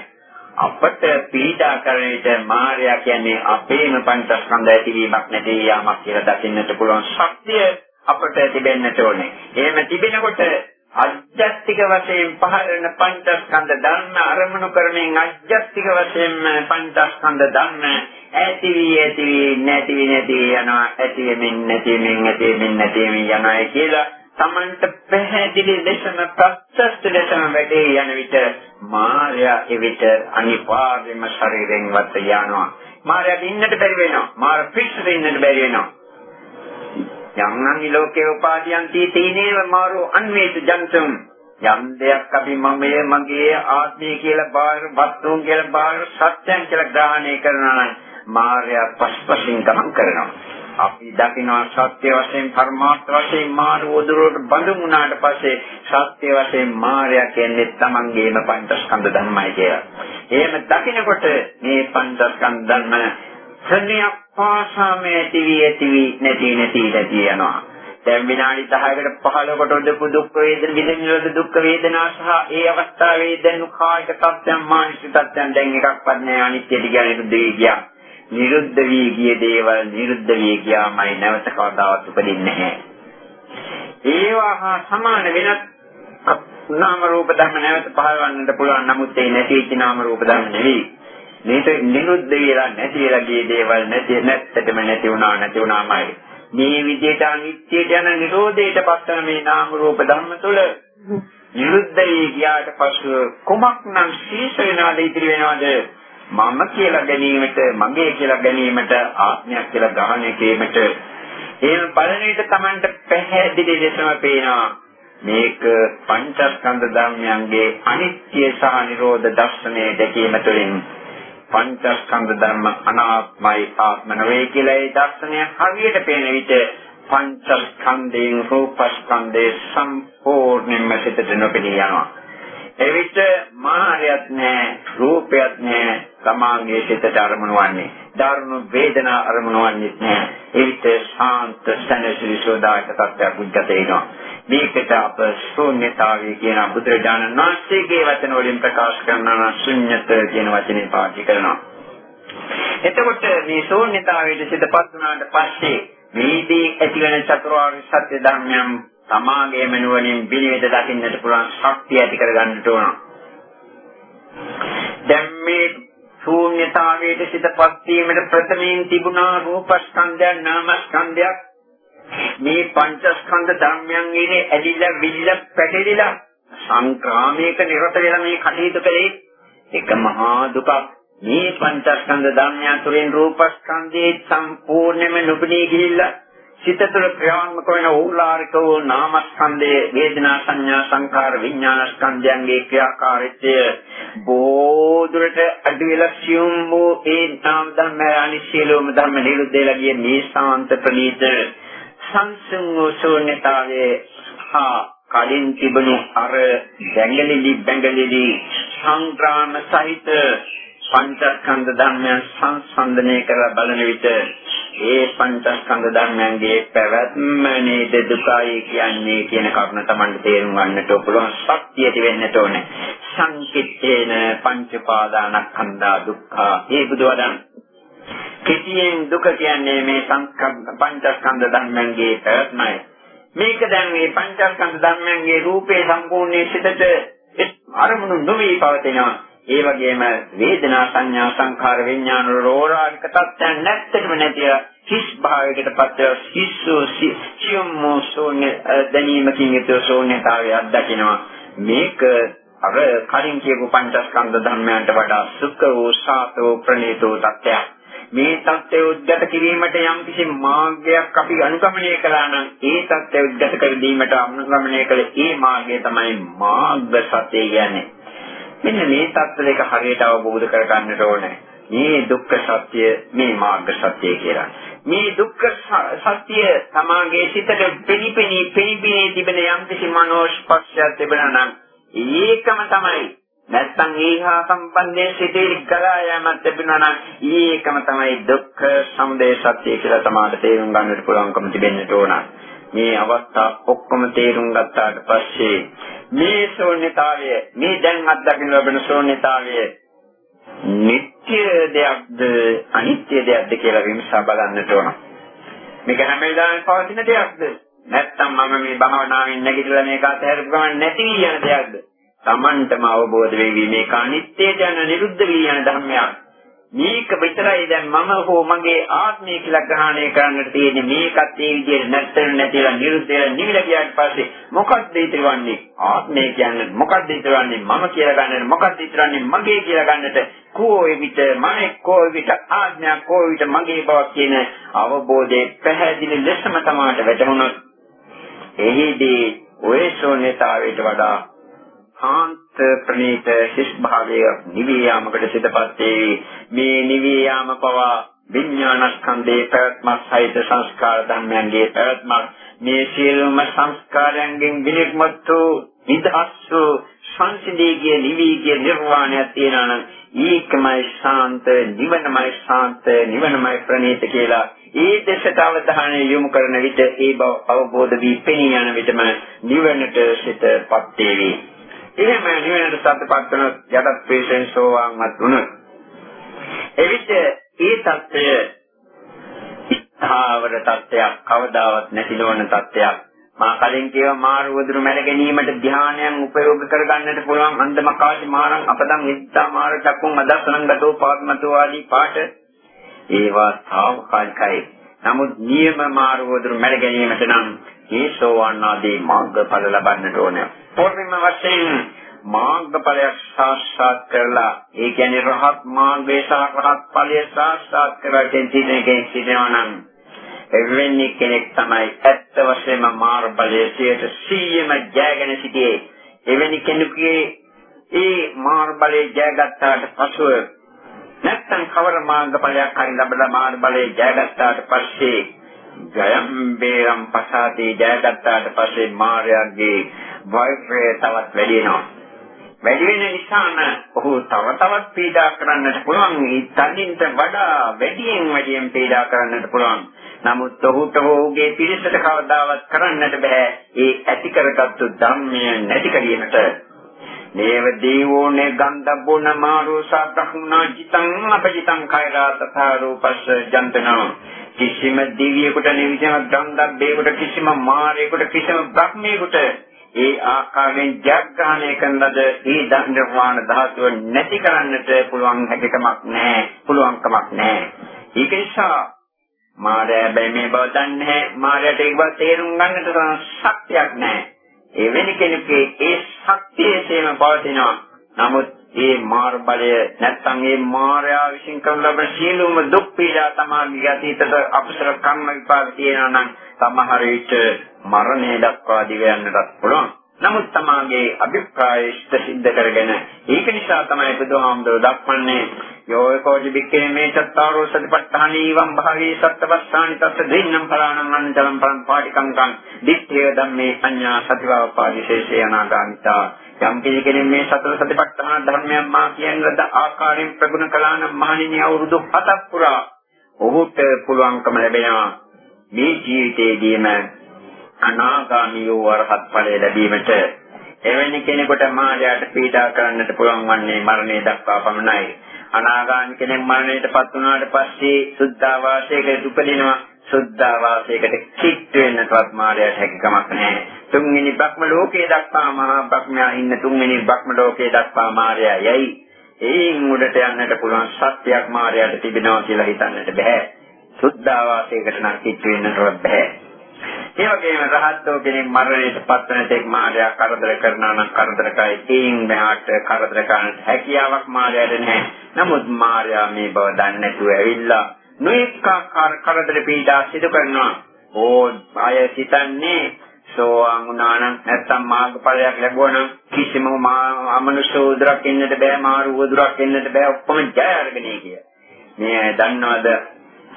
අපට පීඩා කරන විට මායя කියන්නේ අපේම පංචස්කන්ධ ඇතිවීමක් නැති යාමක් කියලා දකින්නට පුළුවන් ශක්තිය අපට තිබෙන්නට ඕනේ. එහෙම තිබෙනකොට අජ්ජත්තික වශයෙන් පහළන පංචස්කන්ධ ධර්ම අරමුණු කරමින් අජ්ජත්තික වශයෙන් පංචස්කන්ධ ධර්ම ඇති වී ඇති වී නැති වී නැති යනවා. ඇති වෙමින් නැති වෙමින් ඇති වෙමින් නැති වෙමින් යනවා කියලා Tamanට පැහැදිලි ලෙසම ප්‍රත්‍යක්ෂ ලෙසම වැඩේ යන විට මායя එවිට අනිවාර්යයෙන්ම ශරීරයෙන් වත් යනවා. මායයට ඉන්නට බැරි වෙනවා. මාර පිස්සුද ඉන්නට බැරි වෙනවා. යම් නම් ලෝකේ උපාදීයන්ති තීනේව මාරෝ අන්වේත ජන්තුම් යම් දෙයක් අපි මමයේ මගේ ආත්මය කියලා බාහිර වස්තුන් කියලා බාහිර සත්‍යයන් කියලා ග්‍රහණය කරනවා නම් මාර්ය පස්පසින් ගමන් කරනවා අපි දකිනවා සත්‍ය වශයෙන් පරමාර්ථ වශයෙන් මාන උදුරට බඳුන් වුණාට පස්සේ සත්‍ය වශයෙන් මායя කියන්නේ තමන්ගේම පංචස්කන්ධ ධර්මයි කියලා. එහෙම දකිනකොට මේ පංචස්කන්ධ ධර්ම ක්‍රමයක් පාසාම ඇති වී ඇති වී නැති නැති නැති යනවා. දැන් විනාඩි 10කට 15කට උදපු දුක් වේදන විඳිනවද දුක් වේදනා සහ ඒ අවස්ථාවේ දැනු කායික තත්ත්වයන් මානසික තත්ත්වයන් දැන් එකක්වත් නැහැ අනිත්‍යද කියන්නේ දෙවි ගියා. නිරුද්ධ වී ගිය දේවල් නිරුද්ධ වී ගියාමයි නැවත කවදාවත් උපදින්නේ නැහැ. ඒවා හා සමාන වෙනත් නාම රූප ධර්ම නැවත පහළවන්නට පුළුවන් නමුත් ඒ නැති වෙච්ච නාම රූප ධර්ම නෙවෙයි. මේක නිරුද්ධ වෙලා නැති වෙලා ගිය දේවල් නැති නැත්තටම නැති වුණා නැති වුණාමයි. මේ විදිහට අනිත්‍යයට යන නිරෝධයට පස්සන මේ නාම රූප ධර්ම තුළ නිරුද්ධ වී ගියාට පසු කුමක්නම් ශීෂ වෙනවද ඉතිරි වෙනවද මම කියලා ගැනීමට මගේ කියලා ගැනීමට ආත්මයක් කියලා ග්‍රහණය කිරීමට එහෙම බලන විට Tamanට පැහැදිලි ලෙසම පේනවා මේක පංචස්කන්ධ ධර්මයන්ගේ අනිත්‍ය සහ නිරෝධ දර්ශනය දැකීම තුළින් පංචස්කන්ධ ධර්ම අනාත්මයි ආත්ම නොවේ කියලා ඒ දර්ශනය හරියට පේන විට පංචස්කන්ධයෙන් රූපස්කන්ධේ සම්පූර්ණයෙන්ම සිතට නොපෙනී යනවා. එවිට මායයක් නැහැ, රූපයක් නැහැ, සමාංගයේ සිතට අරමුණු වන්නේ. ධර්ම වේදනා අරමුණු වන්නේ නැහැ. එවිට ශාන්ත සැනසෙලි සෝදායක තත්ත්වයක් උද්ගත වෙනවා. මේකට අප ශූන්‍යතාවය කියන බුදුරජාණන් වහන්සේගේ වචන වලින් ප්‍රකාශ කරනවා ශුන්්‍යත කියන වචනේ පාවිච්චි කරනවා. එතකොට මේ ශූන්‍යතාවයට සිතපත් වුණාට පස්සේ මේදී ඇතිවන චතුරාර්ය සත්‍ය ධර්මයන් තමාගේ මනුවණින් පිළිවෙත දකින්නට පුළුවන් ශක්තිය ඇති කරගන්නට ඕන. දැන් මේ ශූන්‍යතාවයට සිතපත් වීමට ප්‍රථමයෙන් තිබුණා රූපස්කන්ධය නාමස්කන්ධයක් මේ පංචස්කන්ධ ධර්මයන් ඉන්නේ ඇලිලා විල්ල පැටලිලා. සංක්‍රාමයක නිරත වෙලා මේ කටයුතු කළේ එක මහා දුකක්. මේ පංචස්කන්ධ ධර්මයන් තුළින් රූපස්කන්ධයේ සම්පූර්ණයෙන්ම නුපුණී ගිහිල්ලා සිත තුළ ක්‍රියාත්මක වෙන ඕලාරික වූ නාමස්කන්ධයේ වේදනා සංඥා සංකාර විඥාන ස්කන්ධයන්ගේ ක්‍රියාකාරීත්වය බෝධුරට අඩු වෙලා සියුම් වූ ඒ නාම ධර්ම අනිශ්චයලෝම ධර්ම නිරුද්ධයලා ගිය මේ ශාන්ත ප්‍රණීත සංසුන් වූ ශූන්‍යතාවයේ හා කලින් තිබුණු අර බැංගලිලි බැංගලිලි සංග්‍රාම සහිත පංචස්කන්ධ ධර්මයන් සංසන්දනය කරලා බලන විට ඒ පංචස්කන්ධ ධර්මයන්ගේ පැවැත්ම නේද දුකයි කියන්නේ කියන කරුණ තමයි තේරුම් ගන්නට පුළුවන්. ශක්තිය වෙන්නට ඕනේ. සංකිට්ඨේන පංච පාදානස්කන්ධා දුක්ඛා. ඒ බුදුවදන් කෙටියෙන් දුක කියන්නේ මේ පංචස්කන්ධ ධර්මයන්ගේ පැවැත්මයි. මේක දැන් මේ පංචස්කන්ධ ධර්මයන්ගේ රූපේ සම්පූර්ණ සිතට අරමුණු නොවේ පවතිනවා. ඒ වගේම වේදනා සංඥා සංඛාර විඥාන රෝරාගික තත්ත්වයන් නැත්තටම නැතිව හිස් භාවයකට පත්ව හිස්සෝ සියුම්මෝ ශූන්‍ය දැනීමකින් යුතුව ශූන්‍යතාවය අත්දකිනවා. මේක අර කලින් කියපු පංචස්කන්ධ ධර්මයන්ට වඩා සුඛ වූ සාතෝ ප්‍රණීතෝ තත්ත්වයක්. මේ தත්ත්වය උද්ගත කිරීමට යම් කිසි මාර්ගයක් අපි අනුගමනය කළා නම් ඒ தත්ත්වය උද්ගත කර දීමට අනුගමනය කළ ඒ මාර්ගය තමයි මාර්ග සත්‍ය කියන්නේ. මෙන්න මේ தත්ත්ව දෙක හරියට අවබෝධ කරගන්නට ඕනේ. මේ දුක්ඛ සත්‍ය මේ මාර්ග සත්‍ය කියලා. මේ දුක්ඛ සත්‍ය තමාගේ සිතට පිළිපෙනී පිළිපෙනී තිබෙන යම් කිසි මනෝස්පර්ශයක් තිබෙනා නම් ඒකම තමයි නැත්තම් ඒහා සම්බන්ධයෙන් සිටේ ගලා යෑමක් තිබෙනවා නම් ඒකම තමයි දුක්ඛ සමුදය සත්‍ය කියලා තමයි තේරුම් ගන්නට පුළුවන්කම තිබෙන්නට ඕන. මේ අවස්ථා ඔක්කොම තේරුම් ගත්තාට පස්සේ මේ ශූන්‍යතාවය මේ දැන් අත්දකින්න ලැබෙන ශූන්‍යතාවය නිට්ටය දෙයක්ද අනිත්‍ය දෙයක්ද කියලා විමසා බලන්නට ඕන. මේක හැම වෙලාවෙම පවතින දෙයක්ද? නැත්නම් මම මේ භාවනාවෙන් නැගිටලා මේක අතහැරපු ගමන් නැති යන දෙයක්ද? Tamanටම අවබෝධ වෙවි මේක අනිත්‍යයට යන නිරුද්ධ වී යන ධර්මයක්. මේක විතරයි දැන් මම හෝ මගේ ආත්මය කියලා ග්‍රහණය කරන්නට තියෙන්නේ. මේකත් ඒ විදිහට නැත්තර නැතිලා නිරුද්ධ වෙලා නිවිලා ගියාට පස්සේ මොකක්ද ඉතිරවන්නේ? ආත්මය කියන්නේ මොකක්ද ඉතිරවන්නේ? මම කියලා ගන්නට මොකක්ද ඉතිරවන්නේ? මගේ කියලා ගන්නට කෝ විට මම කෝ විට ආඥා කෝ විට මගේ බව කියන අවබෝධයේ පැහැදිලි ලෙසම තමාට වැටහුණොත් එහිදී ඔය ශූන්‍යතාවයට වඩා කාන්ත ප්‍රණීත හිස් භාවය නිවී යාමකට සිතපත් වේ මේ නිවී යාම පවා විඥානස්කන්ධේ පැවැත්මක් සහිත සංස්කාර ධර්මයන්ගේ පැවැත්මක්. මේ සියලුම සංස්කාරයන්ගෙන් විනිර්මත් වූ නිදහස් වූ සංසිඳීගේ නිවීගේ නිර්වාණයක් තියෙනවා නම් ඒකමයි ශාන්ත නිවනමයි ශාන්ත නිවනමයි ප්‍රණීත කියලා ඒ දෙසට අවධානය යොමු කරන විට ඒ බව අවබෝධ වී පෙනී යන විටම නිවනට සිතපත් වේවි. එහෙම නිවනට සත්‍යපත් කරන යටත් ප්‍රේෂෙන් සෝවාන්වත් වුණොත්. එවිට ඒ தත්ත්වය ස්ථාවර தත්ත්වයක් කවදාවත් නැති නොවන තත්ත්වයක් මා කලින් කියව මාරුවදුරු මැන ගැනීමට ධානයන් උපයෝග කරගන්නට පුළුවන් අන්දමකාශි මාරං අපදං විද්දා මාර චක්කුම් අදස්සනං ගතෝ පාත්මතෝ ආදී පාඨ. ඒවා සාවකාලිකයි නමුත් නියම මාරුවදුරු මැන ගැනීමට නම් මේ සෝවාන් ආදී මාර්ගඵල ලබන්නට ඕනේ පොර්ණිම වශයෙන් මාර්ගඵලයක් සාක්ෂාත් කරලා ඒ කියන්නේ රහත් මාර්ගය සහ රහත් ඵලය සාක්ෂාත් කරලා කියන එකෙන් සිදෙනවා නම් එවැනි කෙනෙක් තමයි ඇත්ත වශයෙන්ම මාර්ග බලයේ 100%ම ජයගෙන සිටියේ. එවැනි කෙනෙකුගේ ඒ මාර්ග බලයේ ජයගත්තාට පසුව නැත්තම් කවර මාර්ගඵලයක් හරි ලැබලා මාර්ග බලයේ ජයගත්තාට පස්සේ ජයම් බේරම් පසාදී ජයගත්තාට පස්සේ මාර්යාගේ වෛරය තවත් වැඩි වෙනවා. වැඩි වෙන නිසාම ඔහු තව තවත් පීඩා කරන්නට පුළුවන්. ඒ තනින්ට වඩා වැඩියෙන් වැඩියෙන් පීඩා කරන්නට පුළුවන්. නමුත් ඔහුට ඔහුගේ පිරිසට කවදාවත් කරන්නට බෑ. ඒ ඇති කරගත්තු ධර්මය නැති කිරීමට. නේව දේවෝනේ ගන්ධබ්බෝන මාරෝසා බ්‍රහ්මනා ජිතං අපජිතං කෛරා තථා රූපස්ස ජන්තනෝ. කිසිම දිවියෙකුට නිවිසම ගන්ධබ්බේකට කිසිම මාරේකට කිසිම බ්‍රහ්මේකට ඒ ආකාරයෙන් ජග්ගහණය කරන ලද ඒ ධර්මවාන ධාතුව නැති කරන්නට පුළුවන් හැකියාවක් නැහැ. පුළුවන්කමක් නැහැ. ඒක නිසා මාරය බැමේ බව දන්නේ මාරයට ඒක තේරුම් ගන්නට තරම් ශක්තියක් නැහැ. එවැනි කෙනෙකුගේ ඒ ශක්තියේම පවතිනවා නමුත් ඒ මාර බලය නැත්නම් ඒ මායාව විසින් කරන ලබන සියලුම දුක් පීඩා තමයි අතීතද අපසර කර්ම විපාක තියෙනවා නම් සමහර විට මරණය දක්වා දිව යන්නටත් පුළුවන්. නමුත් තමාගේ අභිප්‍රාය ඉෂ්ට සිද්ධ කරගෙන ඒක නිසා තමයි බුදුහාමුදුරුවෝ දක්වන්නේ යෝකෝජි බික්කේ මේ චත්තාරෝ සතිපට්ඨානී වම් භාගී සත්‍යවස්සානි තස්ස දෙන්නම් පලාණං අන්ජලම් පරං පාටිකංකං දිත්තේ ධම්මේ අඤ්ඤා සතිවාපාදිශේෂේ අනාගාමිතා. යම් කෙනෙක් මේ සතර සතිපට්ඨාන ධර්මයන් මා කියන ලද ආකාරයෙන් ප්‍රගුණ කළා නම් මහණෙනි අවුරුදු 7ක් පුරා ඔහුට පුළුවන්කම ලැබෙනවා. මේ ජීවිතයේදීම අනාගාමී වූ අරහත් ඵලය ලැබීමට එවැනි කෙනෙකුට මායාවට පීඩා කරන්නට පුළුවන් වන්නේ මරණය දක්වා පමණයි. අනාගාමී කෙනෙක් මරණයටපත් වුණාට පස්සේ සුද්ධාවාසයකට උපදිනවා. සුද්ධාවාසයකට කිට් වෙන්නටවත් මායාවට හැකියාවක් නැහැ. තුන්වෙනි බ්‍රහ්ම ලෝකයේ දක්වා මහා බ්‍රහ්මයා ඉන්න තුන්වෙනි බ්‍රහ්ම ලෝකයේ දක්වා මායාව යයි. ඒන් උඩට යන්නට පුළුවන් සත්‍යයක් මායාවට තිබෙනවා කියලා හිතන්නට බෑ. සුද්ධාවාසයකට නම් කිට් වෙන්නටවත් බෑ. ඒ වගේම රහත්ෝ කෙනෙක් මරණයට පත්වන තෙක් මායя කරදර කරනවා නම් කරදරකයි ඒන් මෙහාට කරදර කරන්න හැකියාවක් මායයට නැහැ. නමුත් මායя මේ බව දන්නේ නැතුව ඇවිල්ලා නොඑක කරදර පීඩා සිදු කරනවා. ඕ අය හිතන්නේ සෝවාන් වුණා නම් නැත්තම් මාර්ගඵලයක් ලැබුවා නම් කිසිම අමනුෂ්‍ය උදුරක් එන්නට බෑ මාරු උදුරක් එන්නට බෑ ඔක්කොම ජය අරගෙන කිය. මේ දන්නවද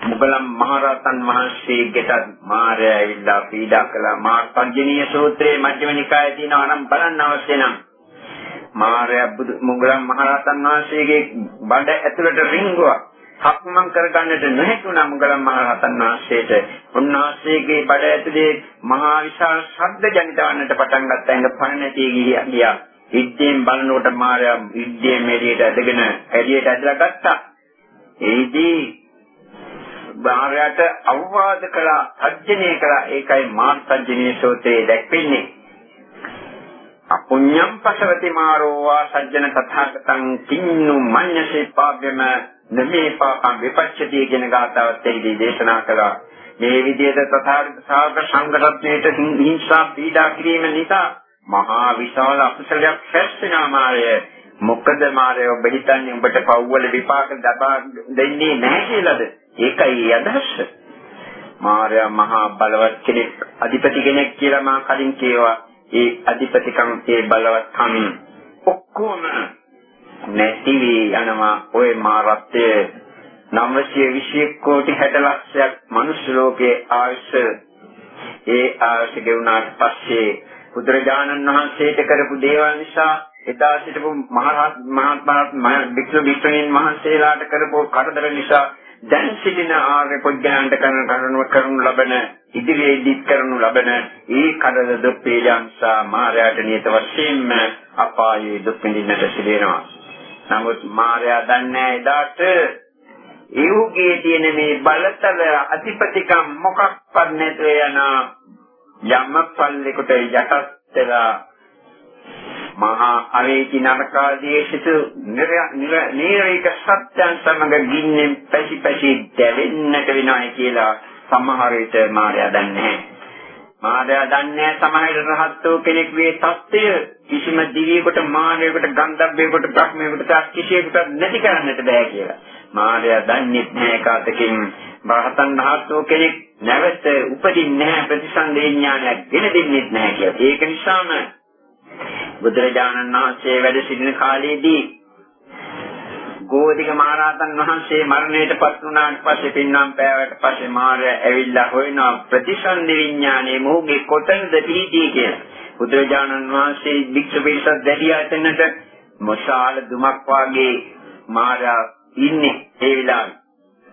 මුගලන් මහරහතන් වහන්සේගෙට මාරය ඇවිල්ලා පීඩා කළා. මා පංජනීය සූත්‍රයේ මජ්ක්‍ධිම නිකායේ තියෙනවා නම් බලන්න අවශ්‍ය නම්. මාරය මුගලන් මහරහතන් වහන්සේගේ බඩ ඇතුළට රිංගුවා. සක්මන් කරගන්නට නොහැකුණා මුගලන් මහරහතන් වහන්සේට. උන්වහන්සේගේ බඩ ඇතුලේ මහා විශාල ශබ්ද ජනිත වන්නට පටන් ගත්තා. එංග පණ නැති ගියා. ඉද්දීන් බලනකොට මාරය ඉද්දීන් මෙලියට ඇදගෙන එළියට ඇදලා ගත්තා. ඒදී භාර්යාවට අවවාද කළා, අධ්‍යයනය කළා. ඒකයි මාර්ගසජ්ජනීය සෝතේ දැක්වෙන්නේ. අපුඤ්ඤම් පසවති මාරෝවා සජ්ජන තථාගතං කින්නු මඤ්ඤසේ පාප්‍යම නමේ පාපං විපච්ඡති කියන ගාථාවත් එහිදී දේශනා කළා. මේ විදිහට තථාගත ශාස්ත්‍ර සංගතත්වයට හිංසා පීඩා කිරීම නිසා මහා විශාල අකුසලයක් හැස්සෙනා මාය. මොකද මාය ඔබ හිතන්නේ ඔබට පව්වල විපාක ලබා දෙන්නේ නැහැ කියලාද? ඒකයි අදහස. මාර්යා මහා බලවත් කෙනෙක් අධිපති කෙනෙක් කියලා මා කලින් කියවා. ඒ අධිපතිකම් ඒ බලවත්කම් ඔක්කොම නැති වී යනවා ওই මාරත්වය 920 කෝටි 60 ලක්ෂයක් මනුෂ්‍ය ලෝකයේ ආයුෂ ඒ ආයුෂ ගෙවුනාට පස්සේ බුදුරජාණන් වහන්සේට කරපු දේවල් නිසා එදා සිටපු මහරහත් මහත්මා භික්ෂු භික්ෂුණීන් වහන්සේලාට කරපු කරදර නිසා දැන් සිටින ආර්ය පුජ්‍යයන්ට කරන කරනු කරනු ලබන ඉදිරියේදී කරනු ලබන ඒ කඩල දුක් පීඩාංසා මායාට නියත වශයෙන්ම අපායේ දුක් විඳින්නට සිදෙනවා. නමුත් මායා දන්නේ එදාට ඒුගේ තියෙන මේ බලතල අධිපතිකම් මොකක්වත් නැතුව යන යම් පල්ලෙකට යටත් වෙලා මහා අවේති නරකාදී සිට නිරේක සත්‍යයන් සමග ගින්නෙන් පැසි පැසි දැවෙන්නට වෙනවායි කියලා සමහර විට මාර්යා දන්නේ නැහැ. මාර්යා දන්නේ සමහර රහත්ෝ කෙනෙක් වේ தත්ත්වය කිසිම දිවියකට මානවයකට ගන්ධබ්බයකට බ්‍රහ්මයකට කිසියෙකුට නැති කරන්නට බෑ කියලා. මාර්යා දන්නේ නැහැ කාටකින් බ්‍රහතන් වහන්සේ කෙනෙක් නැවත උපදින්නේ නැහැ ප්‍රතිසන්දි විඥානයක් ගෙන දෙන්නේ නැහැ කියලා. ඒක නිසාම බුදුරජාණන් වහන්සේ වැඩ සිටින කාලයේදී ගෝධික මහරහතන් වහන්සේ මරණයට පත් වුණාට පස්සේ පින්නම් පෑවට පස්සේ මාරය ඇවිල්ලා හොයනවා ප්‍රතිසන්දි විඥානයේ මොහුගේ කොතනද පිහිටි කියලා. බුදුරජාණන් වහන්සේ වික්ෂ පිරිසක් දැඩිය ඇතනට මොසාල දුමක් වාගේ මාරා ඉන්නේ ඒ විලාවේ.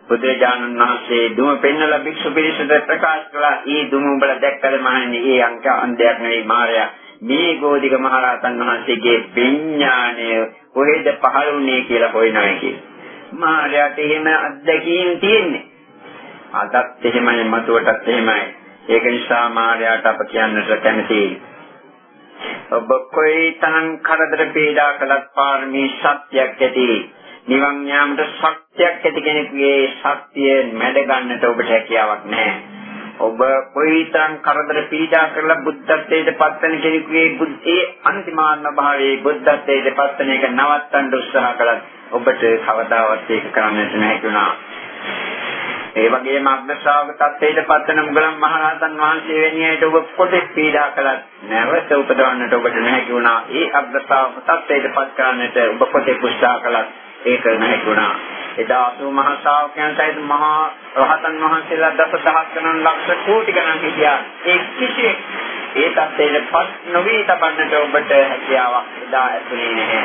බුදුරජාණන් වහන්සේ දුම පෙන්නලා භික්ෂු පිරිසට ප්‍රකාශ කළා. "ඊ දුම උඹලා දැක්කද මහන්නේ? ඒ අංක අන්ධයක් නෙවෙයි මායя. මේ ගෝධික මහරහතන් වහන්සේගේ විඥාණය කොහෙද පහළ වුණේ කියලා හොයනවා කියන්නේ. මායයට එහෙම අත්දැකීම් තියෙන්නේ. අදත් එහෙමයි මතුවටත් එහෙමයි. ඒක නිසා මායයට අප කියන්නට කැමතියි. ඔබ කොයි තරම් කරදර පීඩා කළත් පාරමී සත්‍යයක් ඇති නිවන් යාමට ශක්තියක් ඇති කෙනෙකුගේ ශක්තිය මැඩ ගන්නට ඔබට හැකියාවක් නැහැ. ඔබ කොයිතරම් කරදර පීඩා කරලා බුද්ධත්වයට පත්වන කෙනෙකුගේ බුද්ධේ අන්තිමාත්ම භාවයේ බුද්ධත්වයට පත්වන එක නවත්තන්න උත්සාහ කළත් ඔබට කවදාවත් ඒක කරන්නට නැහැ ඒ වගේම අග්‍රශාවක තත්ත්වයට පත්වන මුගලන් මහරහතන් වහන්සේ වෙනියට ඔබ කොටෙක් පීඩා කළත් නැවත උපදවන්නට ඔබට නැහැ වුණා. ඒ අග්‍රශාවක තත්ත්වයට පත් කරන්නට ඔබ කොටෙක් උත්සාහ කළත් ඒක නැහැ වුණා. එදා අසු මහ ශ්‍රාවකයන් සහිත මහා රහතන් වහන්සේලා දසදහස් ගණන් ලක්ෂ කෝටි ගණන් හිටියා. ඒ කිසි ඒ තත්ත්වයට පත් නොවී තබන්නට ඔබට හැකියාවක් එදා ඇතුලේ නැහැ.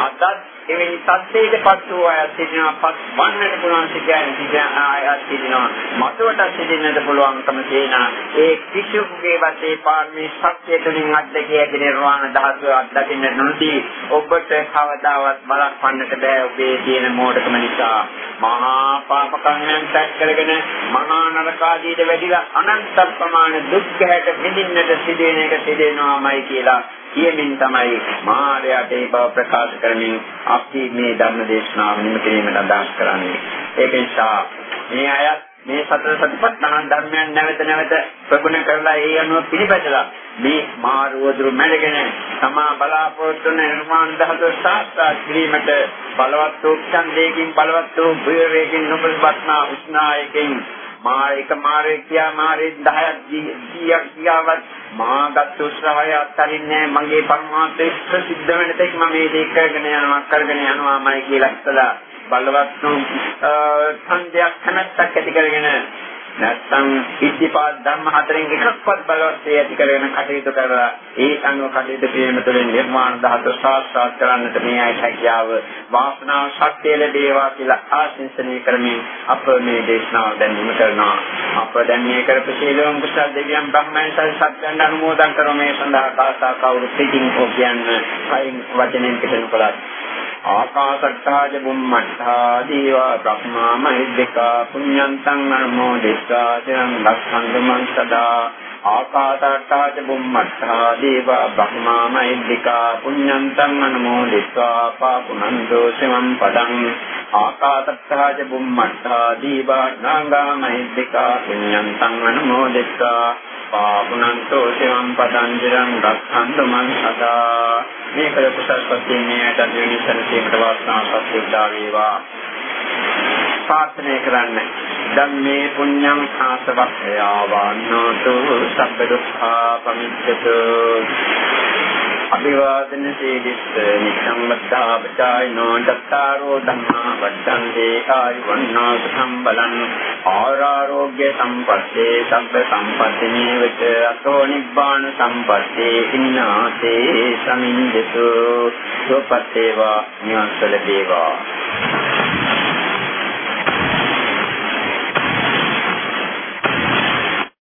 අදත් එවැනි තත්ත්වයකට පත් වූ අය සිටිනවා. පත් වන්නට පුළුවන් සිටින සිටින අය සිටිනවා. මතවට සිටින්නට පුළුවන්කම තියෙන ඒ කිසියෙකුගේ වශයෙන් පාරමී ශක්තිය තුළින් අත්දැකිය හැකි නිර්වාණ ධාතුව අත්දකින්න නොදී ඔබට කවදාවත් බලපන්නට බෑ ඔබේ තියෙන මෝඩකම නිසා. මහා පාප කර්මයන් සැක කරගෙන මහා නරකාදීට වැඩිලා අනන්ත ප්‍රමාණ දුක් ගැට විඳින්නට සිදුවෙන එක සිදෙනවාමයි කියලා කියමින් තමයි මාර්යාට ඒ බව ප්‍රකාශ කරමින් අපි මේ ධර්ම දේශනාව නිම කිරීමට අදහස් කරන්නේ. ඒක නිසා මේ අය මේ සතර සතිපට්ඨාන ධර්මයන් නැවත නැවත ප්‍රගුණ කරලා ඒ අනුව පිළිපැදලා මේ මාරුවදුරු මැඩගෙන තමා බලාපොරොත්තු වන නිර්මාණ ධාතුව සාක්ෂාත් කිරීමට බලවත් වූ ඡන්දයෙන් බලවත් වූ වීරයෙන් නොබලවත්නා උස්නායකින් මායක මාරේ කියා මාරේ 10ක් 100ක් කියාවත් මාගත් උත්සාහය අත්හරින්නේ මගේ පරමාර්ථය ප්‍රසිද්ධ වෙන තෙක් මම මේ දේ කරගෙන යනවා කරගෙන යනවාමයි කියලා හිතලා බලවත් ඡන්දයක් කනත්තක් ඇති කරගෙන නැත්නම් ඉද්ධිපාද ධර්ම හතරෙන් එකක්වත් බලවත් ඇති කරගෙන කටයුතු කරලා ඒ අනුව කටයුතු කිරීම තුළින් නිර්මාණ ධාතු සාක්ෂාත් කරන්නට මේ අය හැකියාව වාසනාව ශක්තිය ලැබේවා කියලා ආශිංසනය කරමින් අප මේ දේශනාව දැන් නිම කරනවා. අප දැන් මේ කරපු සීලවම් කුසල් දෙවියන් බ්‍රහ්මයන් සත්‍යයන් අනුමෝදන් කරන මේ සඳහා කාසා කවුරු සිටින් හෝ කියන්න කයින් වචනෙන් පිටු කළා ආකාශට්ටාජ බුම්මට්ටා දීවා බ්‍රහ්මා මහිද්దికා පුඤ්ඤන්තං අනුමෝදිතා චිරං රක්ඛන්තු මං සදා ආකාසාට්ටාච බුම්මත්තා දේවා බ්‍රහ්මා මෛද්దికා පුඤ්ඤන්තං අනුමෝදිत्वा පාපුනං දෝසෙවං පදං ආකාසත්තාච බුම්මත්තා දේවා නාගා මෛද්దికා පුඤ්ඤන්තං අනුමෝදිत्वा පාපුනන්තෝ සෙවං පදං ජිරං රක්ඛන්තු මං සදා මේ කළ කුසල් ප්‍රතිමේයට දිනිසන සීමට වාසනාවක් සුද්ධා වේවා ප්‍රාර්ථනා කරන්න. ධම්මේ පුඤ්ඤං ආසවක්ඛයාවන්නෝතු සබ්බ දුක්ඛා පමිච්ඡතු. අභිවාදන සීලිස්ස නිච්ඡං වද්ධා පචායනෝ චත්තාරෝ ධම්මා වඩ්ඩන්ති ආයුවන්නෝ සුඛං බලං ආරෝග්‍ය සම්පත්තේ සබ්බ සම්පත්තිනේවච අතෝ නිබ්බාන සම්පත්තේ ඉන්නාතේ සමින්දසු. සෝපත්තේවා නිවස්සල දේවා.